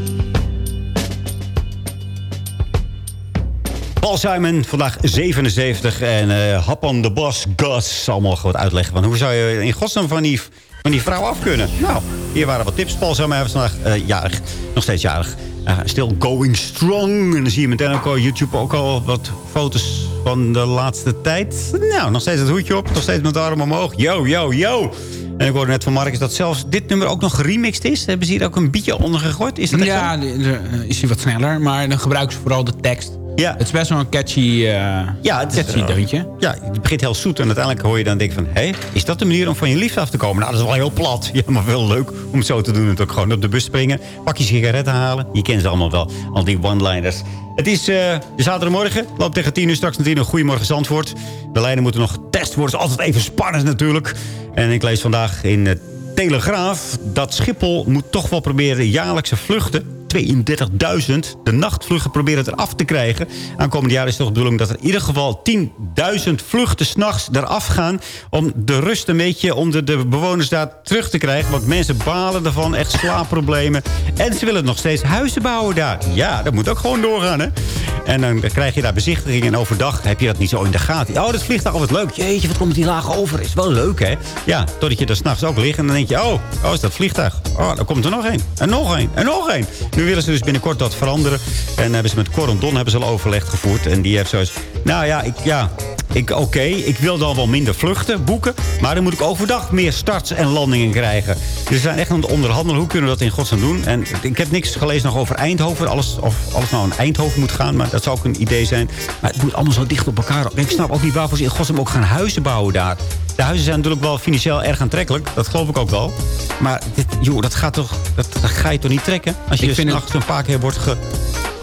Paul Simon, vandaag 77. En eh hap on the boss, Gus. Allemaal wat uitleggen. Van hoe zou je in godsnaam van die, van die vrouw af kunnen? Nou, hier waren wat tips. Paul Simon vandaag eh, jarig. Nog steeds jarig. Still going strong. En dan zie je meteen ook op YouTube ook al wat foto's van de laatste tijd. Nou, nog steeds het hoedje op. Nog steeds met de arm omhoog. Yo, yo, yo. En ik hoorde net van Marcus dat zelfs dit nummer ook nog geremixed is. Hebben ze hier ook een beetje onder gegooid? Is dat echt ja, zo? is hij wat sneller. Maar dan gebruiken ze vooral de tekst. Ja. Het is best wel een catchy, eh Ja, het is, catchy eh, deuntje. Ja, het begint heel zoet en uiteindelijk hoor je dan denken van... hé, is dat de manier om van je liefde af te komen? Nou, dat is wel heel plat. Ja, maar wel leuk om het zo te doen. En ook gewoon op de bus springen, pak je sigaretten halen. Je kent ze allemaal wel, al die one-liners. Het is de zaterdagmorgen. Loopt tegen 10 uur straks naar 10 uur. Goedemorgen Zandvoort. De lijnen moeten nog getest worden. is altijd even spannend natuurlijk. En ik lees vandaag in Telegraaf... dat Schiphol moet toch wel proberen jaarlijkse vluchten... 32.000. De nachtvluchten proberen het eraf te krijgen. Aankomend jaar is toch de bedoeling dat er in ieder geval 10.000 vluchten s'nachts eraf gaan. Om de rust een beetje onder de bewoners daar terug te krijgen. Want mensen balen ervan, echt slaapproblemen. En ze willen nog steeds huizen bouwen daar. Ja, dat moet ook gewoon doorgaan, hè. En dan krijg je daar bezichtigingen en overdag heb je dat niet zo in de gaten. Oh, dat vliegtuig, wat leuk. Jeetje, wat komt die laag over? Is wel leuk, hè? Ja, totdat je er s'nachts ook ligt en dan denk je... Oh, oh, is dat vliegtuig? Oh, dan komt er nog één. En nog één. En nog één. Willen ze dus binnenkort dat veranderen. En hebben ze met Corendon hebben ze al overleg gevoerd. En die heeft zoiets... Nou ja, ik, ja, ik, oké, ik wil dan wel minder vluchten boeken. Maar dan moet ik overdag meer starts en landingen krijgen. Dus we zijn echt aan het onderhandelen. Hoe kunnen we dat in godsnaam doen? En ik heb niks gelezen nog over Eindhoven. Alles, of alles nou in Eindhoven moet gaan. Maar dat zou ook een idee zijn. Maar het moet allemaal zo dicht op elkaar. Ik snap ook niet waarvoor ze in godsnaam ook gaan huizen bouwen daar. De huizen zijn natuurlijk wel financieel erg aantrekkelijk. Dat geloof ik ook wel. Maar dit, joh, dat, gaat toch, dat, dat ga je toch niet trekken? Als je s'nachts een paar keer wordt ge...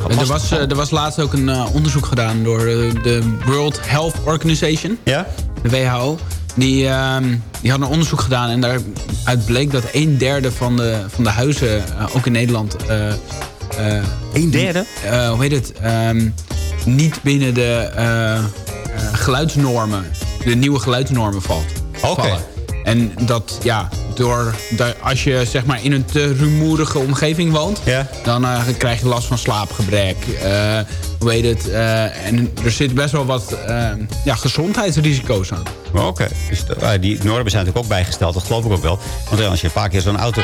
Er was, eh, er was laatst ook een eh, onderzoek gedaan door eh, de World Health Organization. Ja? De WHO. Die, ehm, die had een onderzoek gedaan en daaruit bleek dat een derde van de, van de huizen, ook in Nederland... een derde? hoe heet het? Ehm, niet binnen de geluidsnormen, de nieuwe geluidsnormen valt. Oké. En dat, ja, door, als je zeg maar in een te rumoerige omgeving woont... dan eh, krijg je last van slaapgebrek. eh, hoe heet het? eh, en er zit best wel wat ja, gezondheidsrisico's aan. Oké, dus die normen zijn natuurlijk ook bijgesteld. Dat geloof ik ook wel. Want als je een paar keer zo'n auto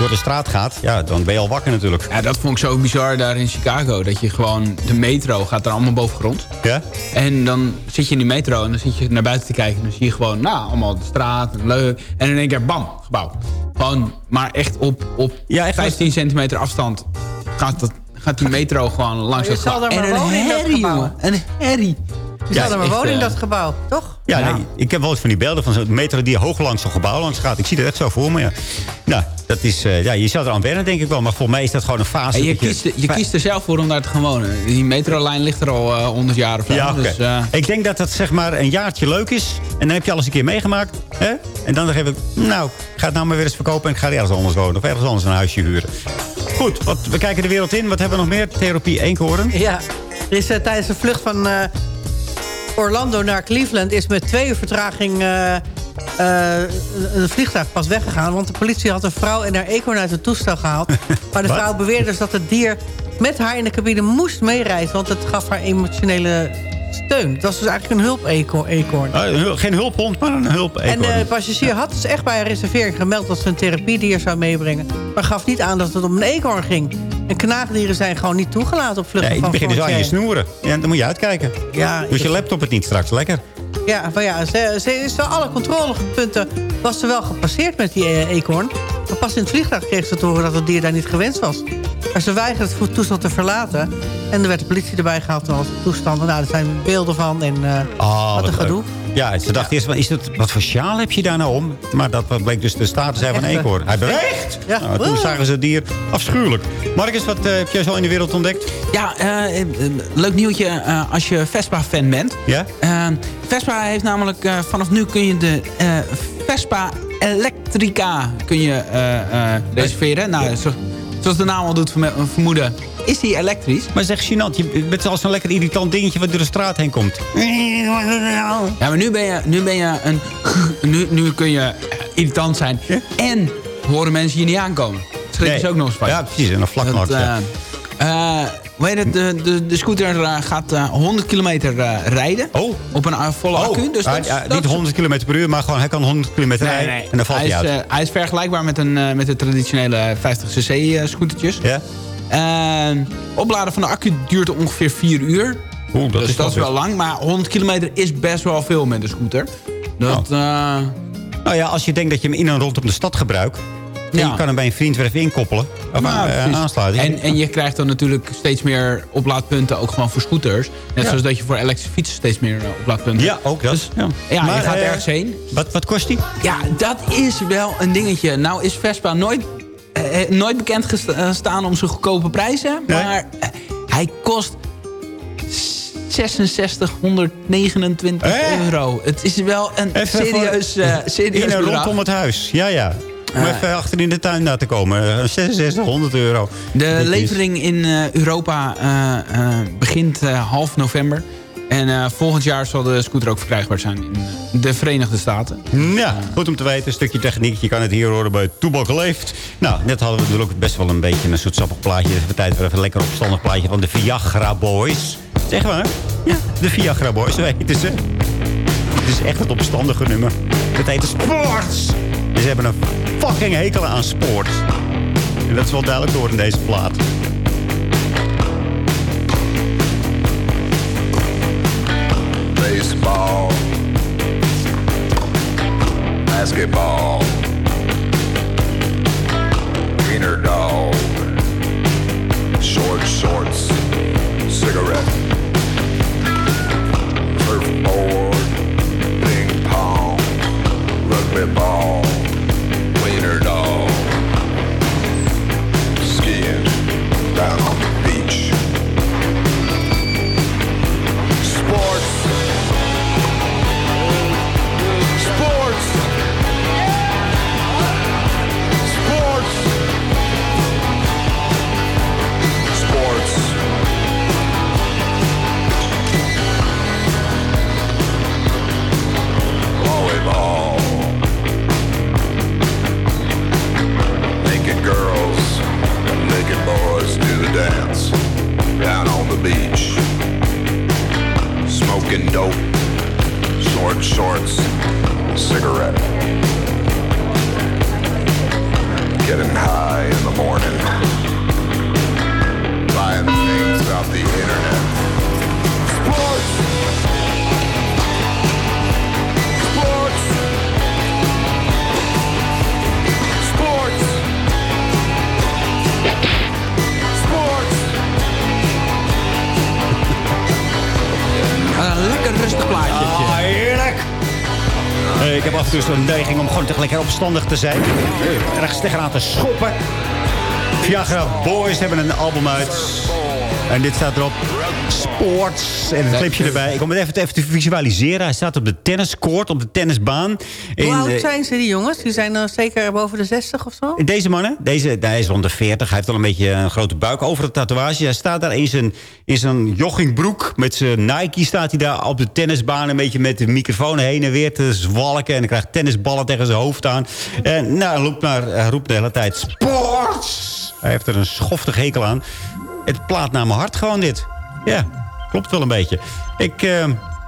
door- de straat gaat... ja, dan ben je al wakker natuurlijk. Ja, dat vond ik zo bizar daar in Chicago. Dat je gewoon, de metro gaat er allemaal boven grond. Ja? En dan zit je in die metro en dan zit je naar buiten te kijken. En dan zie je gewoon, nou, allemaal de straat, leuk. En in één keer, bam, gebouw. Gewoon, maar echt op, op 15 centimeter afstand gaat, dat, gaat die metro gewoon langs je het zal gebouw. er maar En een herrie, jongen. Een herrie. Je zal er maar wonen in eh, dat gebouw, toch? Ja, Nee, ik heb wel eens van die beelden van zo'n metro die hoog langs zo'n gebouw langs gaat. Ik zie dat echt zo voor me, ja. Nou, dat is, eh, ja, je zou er aan wennen, denk ik wel. Maar volgens mij is dat gewoon een fase. En je, kiest, je kiest er zelf voor om daar te gaan wonen. Die metrolijn ligt er al eh 100 jaar of zo. Ja, oké. dus, eh, Ik denk dat dat zeg maar een jaartje leuk is. En dan heb je alles een keer meegemaakt. Hè? En dan geef ik, nou, ga het nou maar weer eens verkopen... en ik ga ergens anders wonen. Of ergens anders een huisje huren. Goed, wat, we kijken de wereld in. Wat hebben we nog meer? Therapie eenkhoorn. Ja, er is tijdens de vlucht van eh, Orlando naar Cleveland... is met twee uur vertraging eh, eh, een vliegtuig pas weggegaan. Want de politie had een vrouw en haar eekhoorn uit het toestel gehaald. Maar de vrouw beweerde dus dat het dier met haar in de cabine moest meereizen. Want het gaf haar emotionele steun. Dat was dus eigenlijk een hulp-eekhoorn. Een hul- geen hulphond, maar een hulp En de passagier had dus echt bij een reservering gemeld... dat ze een therapiedier zou meebrengen. Maar gaf niet aan dat het om een eekhoorn ging. En knaagdieren zijn gewoon niet toegelaten op vluchten Nee, die van beginnen zo aan je snoeren. Ja, dan moet je uitkijken. Ja, Dus je laptop het niet straks. Lekker. Ja, maar ja, ze, ze is wel alle controlepunten was ze wel gepasseerd met die eh, eekhoorn. Maar pas in het vliegtuig kreeg ze te horen dat het dier daar niet gewenst was. Maar ze weigerde het toestel te verlaten. En er werd de politie erbij gehaald en al toestanden. Nou, er zijn beelden van en Oh, wat een leuk. gedoe. Ja, ze dacht eerst, wat, is dat, wat voor sjaal heb je daar nou om? Maar dat bleek dus de status zijn van eekhoorn. Hij beweegt! Ja. Nou, toen zagen ze het dier afschuwelijk. Marcus, wat eh, heb jij zo in de wereld ontdekt? Ja, eh, eh, leuk nieuwtje eh, als je Vespa-fan bent. Ja? Vespa heeft namelijk, eh, vanaf nu kun je de eh, Vespa Electrica kun je, eh, eh, reserveren. Nou, zo- zoals de naam al doet vermoeden, is die elektrisch. Maar zeg gênant, je bent als een lekker irritant dingetje wat door de straat heen komt. Ja, maar nu ben je, nu ben je een... Nu, nu kun je irritant zijn. En horen mensen je niet aankomen. Schrik Nee. is ook nog eens van. Ja, precies. En een vlakmarkt. Dat, ja. Eh, eh, heet het? De, de, de scooter eh, gaat eh, 100 kilometer eh, rijden. Oh. Op een eh, volle accu. Dus dat, niet is- 100 km per uur, maar gewoon hij kan 100 km Nee, rijden. nee. En dan valt hij, hij, is, uit. eh, hij is vergelijkbaar met, een, eh, met de traditionele 50cc eh, scootertjes. ja? Eh, opladen van de accu duurt ongeveer 4 uur. Oeh, dat dus is dat is wel lang. Maar 100 kilometer is best wel veel met een scooter. Dat, eh, Nou ja, als je denkt dat je hem in en rondom de stad gebruikt... en Ja. je kan hem bij een vriend weer even inkoppelen. Of Nou, eh, aansluiten. En, en je krijgt dan natuurlijk steeds meer oplaadpunten, ook gewoon voor scooters. Net Ja. zoals dat je voor elektrische fietsen steeds meer eh, oplaadpunten Ja, ook dat. ja, Ja, je gaat eh, ergens heen. Wat, wat kost die? Ja, dat is wel een dingetje. Nou is Vespa nooit, eh, nooit bekend gesta- eh, staan om zijn goedkope prijzen. Maar Hij kost 6629 euro. Het is wel een Even serieus, In rondom het huis. Ja, ja. Om Eh. even achter in de tuin naar te komen. Eh, 6600 euro. De is- levering in eh, Europa eh, eh, begint eh, half november. En eh, volgend jaar zal de scooter ook verkrijgbaar zijn in eh, de Verenigde Staten. Ja, goed om te weten. Een stukje techniek. Je kan het hier horen bij Toebak Leeft. Nou, net hadden we natuurlijk best wel een beetje een soort sappig plaatje. Even tijd voor even een lekker opstandig plaatje van de Viagra Boys. Zeg maar. Ja, de Viagra Boys, weten ze. Het is echt het opstandige nummer. Het heet Sports. Hebben een fucking hekel aan sport. En dat is wel duidelijk door in deze plaat. baseball, basketball, wiener dog, short shorts, cigarette, surfboard, ping pong, rugby ball, and boys do the dance down on the beach smoking dope, short shorts, cigarette. Ik heb af en toe zo'n neiging om gewoon tegelijk heel opstandig te zijn. Ergens tegenaan te schoppen. Viagra Boys hebben een album uit. En dit staat erop. Sports. En een clipje erbij. Ik kom het even, even te visualiseren. Hij staat op de tenniscourt, op de tennisbaan. Hoe In, oud eh, zijn ze, die jongens? Die zijn dan zeker boven de 60 of zo? Deze mannen, deze, hij is rond de 40. Hij heeft al een beetje een grote buik over de tatoeage. Hij staat daar in zijn, in zijn joggingbroek. Met zijn Nike staat hij daar op de tennisbaan. Een beetje met de microfoon heen en weer te zwalken. En hij krijgt tennisballen tegen zijn hoofd aan. En nou, hij, roept naar, hij roept de hele tijd sports. Hij heeft er een schoftig hekel aan. Het plaat naar mijn hart gewoon dit. Ja, klopt wel een beetje. Ik... eh,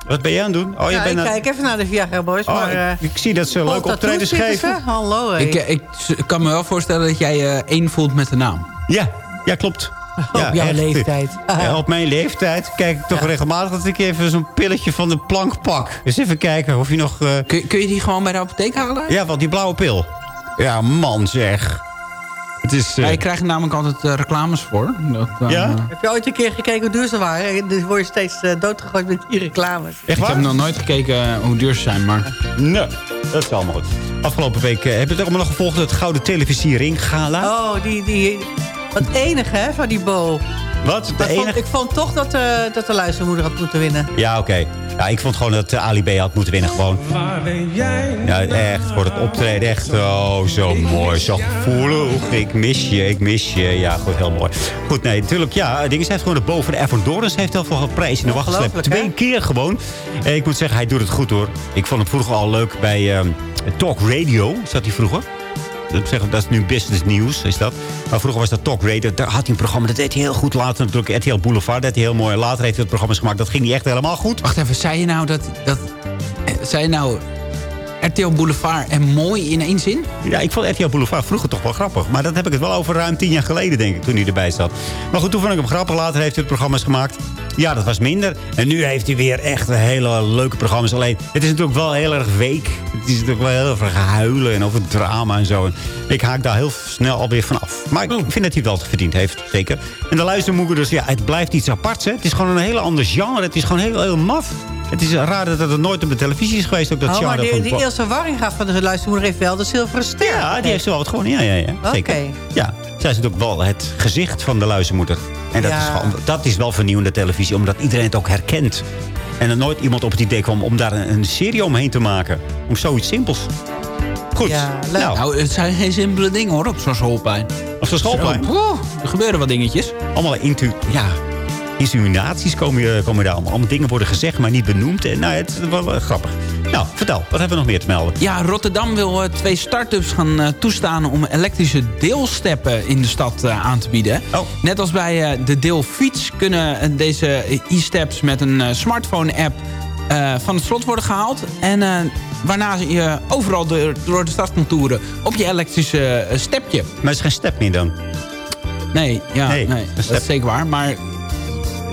wat ben jij aan het doen? Oh, je ja, bent ik aan- kijk even naar de Viagra Boys. Oh, maar, eh, ik zie dat ze leuke optredens zitten ze? geven. Hallo, hé. Ik, eh, ik kan me wel voorstellen dat jij je één voelt met de naam. Ja, ja klopt. Ja, op jouw echt. leeftijd. Ja, op mijn leeftijd kijk ik toch regelmatig dat ik even zo'n pilletje van de plank pak. Dus even kijken of je nog... eh, Kun, kun je die gewoon bij de apotheek halen? Ja, want die blauwe pil. Ja, man zeg. Het is... eh, Ja, je krijgt er namelijk altijd eh, reclames voor. Dat, eh, Ja? Heb je ooit een keer gekeken hoe duur ze waren? Dus word je steeds eh, doodgegooid met die reclames. Echt Ik waar? heb nog nooit gekeken eh, hoe duur ze zijn, maar... Nee, dat is allemaal goed. Afgelopen week eh, heb je het allemaal nog gevolgd, het Gouden Televisiering Gala? Oh, die, die, het enige hè, van die Bo. Wat? De ik, vond, enige? ik vond toch dat, eh, dat de luistermoeder had moeten winnen. Ja, oké. Ja, ik vond gewoon dat eh, Ali B had moeten winnen gewoon. Ja, echt. Voor het optreden echt oh, zo mooi. Zo gevoelig. Ik mis je, ik mis je. Ja, goed, heel mooi. Goed, nee, natuurlijk, ja. Dingen heeft gewoon de boven de Ervan Dorens heeft heel veel prijs in de wacht Twee keer gewoon. Eh, ik moet zeggen, hij doet het goed hoor. Ik vond hem vroeger al leuk bij ehm, Talk Radio. Zat hij vroeger? Dat, zeg, dat is nu business nieuws, is dat. Maar vroeger was dat Talk Radio. Daar had hij een programma, dat deed hij heel goed. Later natuurlijk RTL Boulevard, dat deed hij heel mooi. Later heeft hij het programma's gemaakt, dat ging niet echt helemaal goed. Wacht even, zei je nou dat... dat eh, zei je nou RTL Boulevard en mooi in één zin? Ja, ik vond RTL Boulevard vroeger toch wel grappig. Maar dat heb ik het wel over ruim tien jaar geleden, denk ik, toen hij erbij zat. Maar goed, toen vond ik hem grappig. Later heeft hij het programma's gemaakt. Ja, dat was minder. En nu heeft hij weer echt hele leuke programma's. Alleen, het is natuurlijk wel heel erg week. Het is natuurlijk wel heel erg huilen en over drama en zo. En ik haak daar heel snel alweer van af. Maar ik vind dat hij het wel verdiend heeft, zeker. En de luistermoeder dus, ja, het blijft iets aparts, hè. Het is gewoon een hele ander genre. Het is gewoon heel, heel maf. Het is raar dat het nooit op de televisie is geweest. Ook dat oh, maar die, van- die Ilse Warringa van de luistermoeder heeft wel de zilveren ster. Ja, die heeft ze wel wat gewoon. Ja, ja, ja. Zeker. Oké. Ja, zij is natuurlijk wel het gezicht van de luizenmoeder. En dat, Ja. is gewoon, dat is wel vernieuwende televisie, omdat iedereen het ook herkent. En er nooit iemand op het idee kwam om daar een, een serie omheen te maken. Om zoiets simpels. Goed. nou, Nou, het zijn geen simpele dingen hoor, op zo'n schoolpijn. Op zo'n schoolpijn? Zo, er gebeuren wat dingetjes. allemaal intu ja, insinuaties komen, eh, komen daar allemaal. Allemaal dingen worden gezegd, maar niet benoemd. En, nou, het is wel, wel grappig. Nou, vertel. Wat hebben we nog meer te melden? Ja, Rotterdam wil eh, twee start-ups gaan eh, toestaan om elektrische deelsteppen in de stad eh, aan te bieden. Oh. Net als bij eh, de deelfiets kunnen eh, deze e-steps met een eh, smartphone-app eh, van het slot worden gehaald. En eh, waarna je overal door, door de toeren op je elektrische eh, stepje. Maar het is geen step meer dan. Nee, ja, Nee, nee, dat is zeker waar. Maar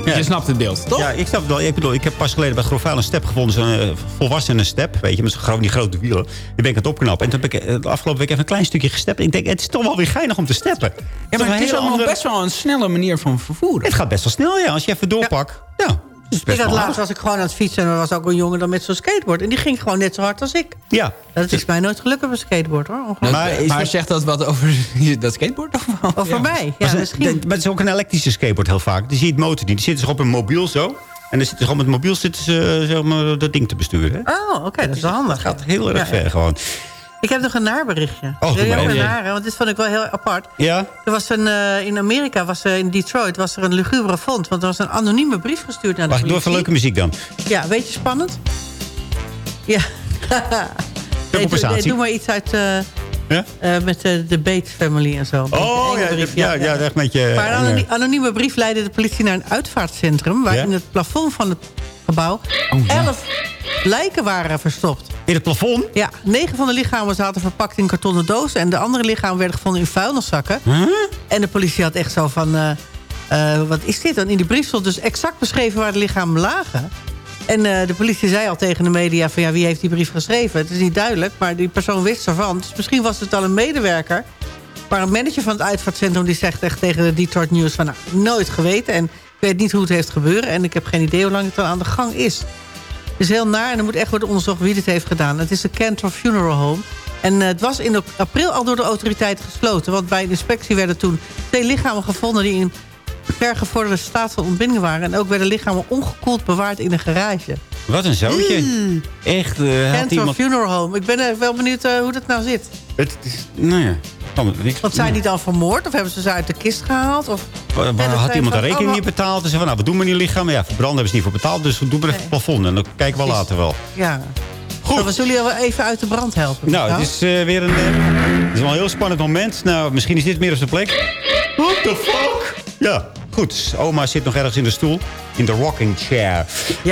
je snapt het beeld, toch? Ja, ik snap het wel. Ik bedoel, ik heb pas geleden bij Grofaal een step gevonden. Zo'n eh, volwassene step, weet je, met zo'n die grote wielen. Die ben ik aan het opknappen. En toen heb ik eh, de afgelopen week even een klein stukje gestept. Ik denk, het is toch wel weer geinig om te steppen. Ja, maar het is ook nog best wel een snelle manier van vervoeren. Het gaat best wel snel, ja. Als je even doorpakt. Ja. Is Ik had laatst was ik gewoon aan het fietsen... en er was ook een jongen dan met zo'n skateboard. En die ging gewoon net zo hard als ik. Ja. Dat is mij nooit gelukt op een skateboard, hoor. Ongelooflijk. Maar, maar zegt dat wat over dat skateboard? Of Over mij, ja, Maar, ze- misschien. de- maar het is ook een elektrische skateboard heel vaak. Die zie je het motor niet. Die zitten zich op een mobiel zo. En dan zitten ze gewoon met het mobiel zitten ze, zeg maar, dat ding te besturen. hè. Oh, oké, dat is wel handig. Het gaat heel erg Ja, ver ja. gewoon. Ik heb nog een naarberichtje. Oh, doe maar een nare? Want dit vond ik wel heel apart. Ja? Er was een, eh, in Amerika, was, er in Detroit, was er een lugubere vond. Want er was een anonieme brief gestuurd naar de Wacht, doe even politie. leuke muziek dan. Ja, weet je spannend? Ja. nee, doe, nee, doe maar iets uit... eh, Ja? eh, met de, de Bate family en zo. Oh, ja, brief, ja, ja, echt met je... Maar een anoni- anonieme brief leidde de politie naar een uitvaartcentrum... waar in het plafond van het gebouw elf lijken waren verstopt. In het plafond? Ja, negen van de lichamen zaten verpakt in kartonnen dozen... en de andere lichamen werden gevonden in vuilniszakken. En de politie had echt zo van... eh, eh, wat is dit dan? In die brief stond dus exact beschreven waar de lichamen lagen. En eh, de politie zei al tegen de media van... ja, wie heeft die brief geschreven? Het is niet duidelijk, maar die persoon wist ervan. Dus misschien was het al een medewerker... Maar een manager van het uitvaartcentrum die zegt echt tegen de Detroit News... van nou, nooit geweten en ik weet niet hoe het heeft gebeuren... en ik heb geen idee hoe lang het al aan de gang is. Het is heel naar en er moet echt worden onderzocht wie dit heeft gedaan. Het is de Cantor Funeral Home. En eh, het was in april al door de autoriteiten gesloten. Want bij de inspectie werden toen twee lichamen gevonden... die in vergevorderde staat van ontbinding waren. En ook werden lichamen ongekoeld bewaard in een garage. Wat een zootje. Echt, eh had iemand... Funeral Home. Ik ben er wel benieuwd eh, hoe dat nou zit. Het is, nou ja. Oh, niks- Want zijn die dan vermoord? Of hebben ze ze uit de kist gehaald? Of... Had zijn iemand de van, rekening oh, niet betaald? En ze van, nou, wat doen we met die lichaam? Ja, verbranden hebben ze niet voor betaald, dus we doen maar even het plafond. En dan kijken we later wel. Ja. Goed. we zullen je wel even uit de brand helpen. Nou, het is eh, weer een, eh, het is wel een heel spannend moment. Nou, misschien is dit meer op zijn plek. What the fuck? Ja, goed. Oma zit nog ergens in de stoel. In de rocking chair.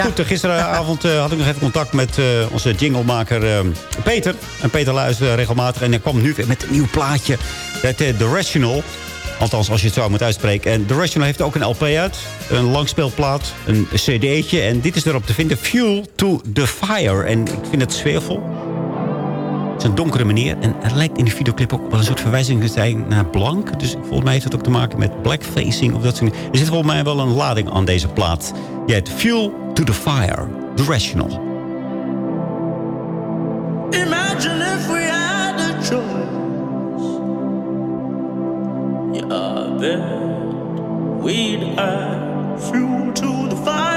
Goed, eh, gisteravond eh, had ik nog even contact met eh, onze jinglemaker Peter. En Peter luisterde regelmatig. En hij kwam nu weer met een nieuw plaatje. Het eh, The Rational. Althans, als je het zo moet uitspreken. En The Rational heeft ook een LP uit. Een langspeelplaat. Een cd'tje. En dit is erop te vinden. Fuel to the Fire. En ik vind het sfeervol. Het een donkere meneer. En er lijkt in de videoclip ook wel een soort verwijzing te zijn naar blank. Dus volgens mij heeft het ook te maken met blackfacing of dat soort dingen. Er zit volgens mij wel een lading aan deze plaat. Je hebt Fuel to the Fire. The Rational. Imagine if we had a choice. Yeah, then we'd add fuel to the fire.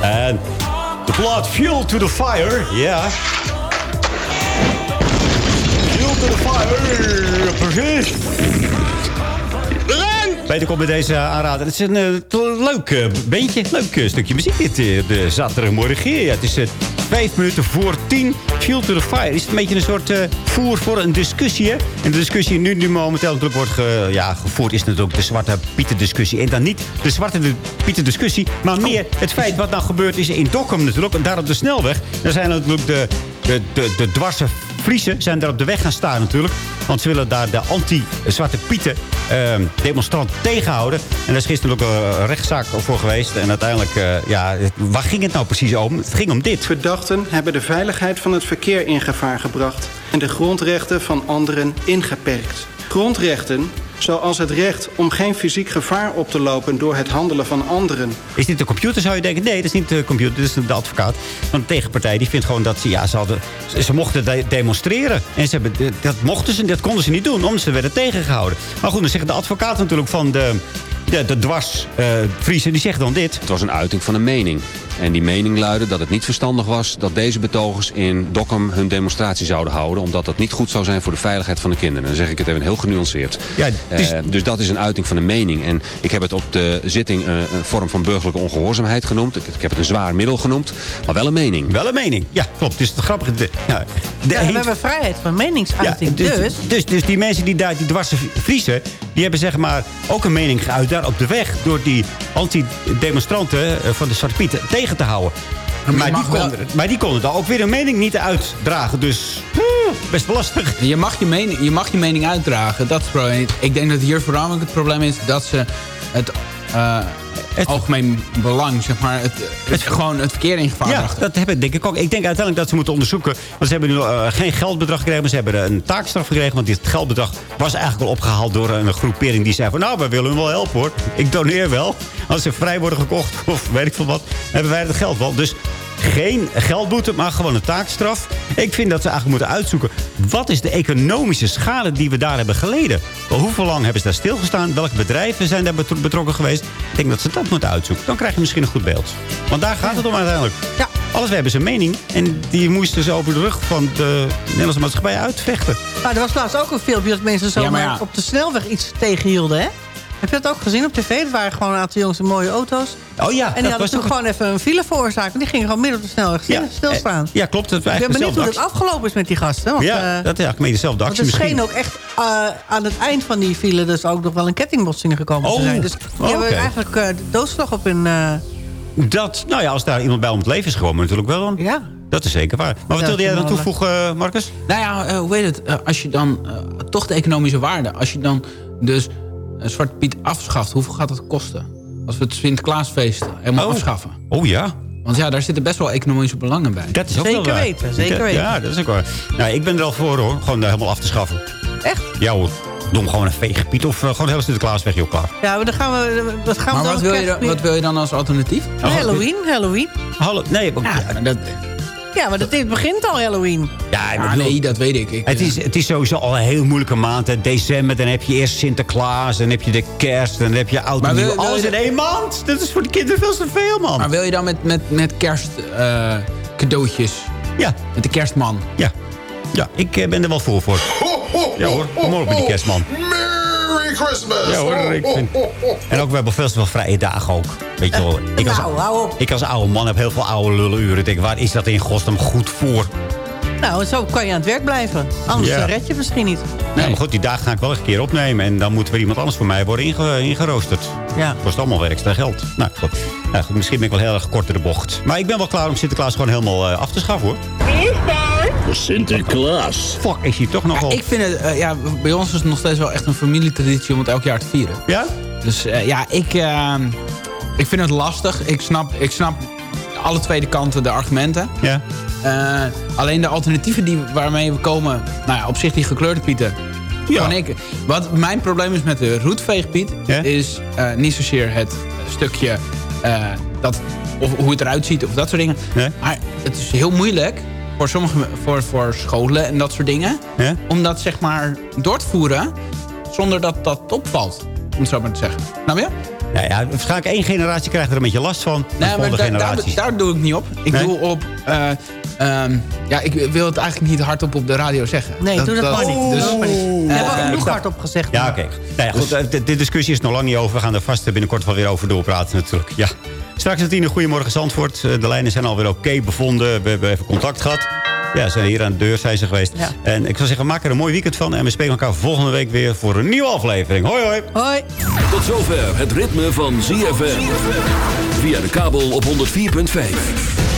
En The Blood Fuel to the Fire. Ja. Fuel to the Fire. Precies. Peter komt bij deze aanraden. Het is een eh, leuk eh, beentje, leuk eh, stukje muziek dit, de zaterdagmorgen. Ja, het is vijf minuten voor tien. Fuel to the Fire. Is het een beetje een soort eh, voer voor een discussie, hè? En de discussie die nu, nu momenteel natuurlijk wordt ge- ja, gevoerd... is natuurlijk de Zwarte Pieten discussie. En dan niet de Zwarte Pieten discussie... maar meer het feit wat nou gebeurd is in Dokkum natuurlijk. En daar op de snelweg. Daar zijn natuurlijk de, de, de, de dwarse Friesen zijn daar op de weg gaan staan natuurlijk. Want ze willen daar de anti-Zwarte Pieten ehm, demonstrant tegenhouden. En daar is gisteren ook een rechtszaak voor geweest. En uiteindelijk, eh, ja, waar ging het nou precies om? Het ging om dit. Verdachten hebben de veiligheid van het verkeer in gevaar gebracht en de grondrechten van anderen ingeperkt. Grondrechten, zoals het recht om geen fysiek gevaar op te lopen door het handelen van anderen. Is dit de computer, zou je denken? Nee, dat is niet de computer, dat is de advocaat. van de tegenpartij die vindt gewoon dat ze, ja, ze, hadden, ze, ze mochten de- demonstreren. En ze hebben, dat mochten ze, dat konden ze niet doen, omdat ze werden tegengehouden. Maar goed, dan zegt de advocaat natuurlijk van de, de, de dwars eh Friese, die zegt dan dit. Het was een uiting van een mening. En die mening luidde dat het niet verstandig was dat deze betogers in Dokkum hun demonstratie zouden houden. Omdat dat niet goed zou zijn voor de veiligheid van de kinderen. Dan zeg ik het even heel genuanceerd. Ja, het is- Eh, dus dat is een uiting van een mening. En ik heb het op de zitting eh, een vorm van burgerlijke ongehoorzaamheid genoemd. Ik, ik heb het een zwaar middel genoemd. Maar wel een mening. Wel een mening, ja, klopt. Het is het grappige. De, ja, de Ja, we hebben vrijheid van meningsuiting. dus, dus, dus, dus die mensen die daar, die dwarse Friesen... die hebben zeg maar ook een mening geuit daar op de weg... door die anti-demonstranten eh, van de Zwarte Pieten tegen te houden. Maar, die konden, maar die konden dan ook weer een mening niet uitdragen. Dus oeh, best lastig. Je mag je, mening, je mag je mening uitdragen. Dat is het probleem. Ik denk dat hier voornamelijk het probleem is dat ze het, eh, algemeen belang, zeg maar, het, het, gewoon het verkeer in gevaar Ja, dat heb ik denk ik ook. Ik denk uiteindelijk dat ze moeten onderzoeken. Want ze hebben nu eh, geen geldbedrag gekregen. Maar ze hebben een taakstraf gekregen. Want dit geldbedrag was eigenlijk al opgehaald door een groepering. Die zei van nou, wij willen hem wel helpen hoor. Ik doneer wel. Als ze vrij worden gekocht of weet ik veel wat. Hebben wij het geld wel. Dus geen geldboete, maar gewoon een taakstraf. Ik vind dat ze eigenlijk moeten uitzoeken... wat is de economische schade die we daar hebben geleden? Hoeveel lang hebben ze daar stilgestaan? Welke bedrijven zijn daar betro- betrokken geweest? Ik denk dat ze dat moeten uitzoeken. Dan krijg je misschien een goed beeld. Want daar gaat het om uiteindelijk. Ja. Alles, we hebben zijn mening. En die moesten ze over de rug van de Nederlandse maatschappij uitvechten. Maar er was laatst ook een filmpje dat mensen zomaar Ja, maar ja. op de snelweg iets tegenhielden, hè? Heb je dat ook gezien op tv? Het waren gewoon een aantal jongens in mooie auto's. Oh ja, En die dat hadden was toen gewoon even een file veroorzaakt. Want die gingen gewoon midden op de snelweg stil- stilstaan. Ja, klopt. Dat Ik ben benieuwd hoe het afgelopen is met die gasten. Want. Ja, eh, dat is eigenlijk mee dezelfde want actie er misschien. scheen ook echt eh, aan het eind van die file... dus ook nog wel een kettingbotsing gekomen te Oh, zijn. Dus die oh, hebben eigenlijk eh, de doodslag op hun... eh, Dat, nou ja, als daar iemand bij om het leven is gekomen natuurlijk wel. Dan. Ja. Dat is zeker waar. Maar wat wilde jij dan toevoegen, eh, Marcus? Nou ja, eh, hoe heet het? Eh, als je dan eh, toch de economische waarde... als je dan dus Zwarte Piet afschaft... hoeveel gaat dat kosten? Als we het Sinterklaasfeest helemaal Oh. afschaffen. Oh ja. Want ja, daar zitten best wel economische belangen bij. Dat is ook wel waar. Ja, Ja, dat is ook waar. Nou, ik ben er al voor hoor. Gewoon daar helemaal af te schaffen. Echt? Ja hoor. Doe hem gewoon een veegpiet of uh, gewoon heel Sinterklaas weg, joh, klaar. ja, maar dan gaan we... Wat gaan Maar we wat dan wil, je dan, wat wil je dan als alternatief? Halloween, Halloween. Hallo, nee, Ja, maar dat, Ja, maar dat, het begint al Halloween. Ja, nee, dat weet ik. ik Het is, het is sowieso al een heel moeilijke maand. hè. December, dan heb je eerst Sinterklaas, dan heb je de kerst, dan heb je oud en Maar wil- nieuw. wil je Alles in één maand. Dat is voor de kinderen veel te veel, man. Maar wil je dan met, met, met kerst eh, cadeautjes? Ja. Met de kerstman? Ja. Ja, ik eh, ben er wel voor voor. Ja hoor, kom maar op met die kerstman. Christmas! Ja hoor, ik vind... En ook, we hebben veel te veel vrije dagen ook. Weet je wel, ik als, Nou, hou op. ik als oude man heb heel veel oude lullenuren. Ik denk, waar is dat in godsnaam goed voor? Nou, zo kan je aan het werk blijven. Anders Ja. eh, red je misschien niet. Nee. maar goed, die dagen ga ik wel een keer opnemen. En dan moet weer iemand anders voor mij worden inge- ingeroosterd. Ja. Kost allemaal weer extra geld. Nou, goed. Nou, goed, misschien ben ik wel heel erg kort in de bocht. Maar ik ben wel klaar om Sinterklaas gewoon helemaal eh, af te schaffen, hoor. Wie is daar? Sinterklaas. Fuck, is hij toch nog wel... Ik vind het, eh, ja, bij ons is het nog steeds wel echt een familietraditie om het elk jaar te vieren. Ja? Dus eh, ja, ik, eh, ik vind het lastig. Ik snap, ik snap alle twee de kanten, de argumenten. Ja. Eh, alleen de alternatieven die, waarmee we komen... Nou ja, op zich die gekleurde pieten. Ja. Ik, wat mijn probleem is met de roetveegpiet... is eh, niet zozeer het stukje... eh, dat, of hoe het eruit ziet of dat soort dingen. Maar het is heel moeilijk voor sommige voor, voor scholen en dat soort dingen... om dat zeg maar door te voeren zonder dat dat opvalt. Om het zo maar te zeggen. Nou ja? Nou ja, waarschijnlijk één generatie krijgt er een beetje last van. Nee, maar daar, doe ik niet op. Ik Nee? doe op... eh, ehm, ja, ik wil het eigenlijk niet hardop op de radio zeggen. Nee, doe dat maar niet. Dus, niet. We hebben al genoeg dat- hardop gezegd. Ja, oké. Nou ja, goed, eh, de, de discussie is nog lang niet over. We gaan er vast binnenkort wel weer over doorpraten natuurlijk. Ja. Straks het tien Goedemorgen Zandvoort. Eh, De lijnen zijn alweer oké bevonden. We hebben even contact gehad. Ja, ze zijn hier aan de deur zijn ze geweest. En ik zou zeggen, maak er een mooi weekend van. En we spelen elkaar volgende week weer voor een nieuwe aflevering. Hoi, hoi. Hoi. Tot zover het ritme van ZFM. Via de kabel op 104.5.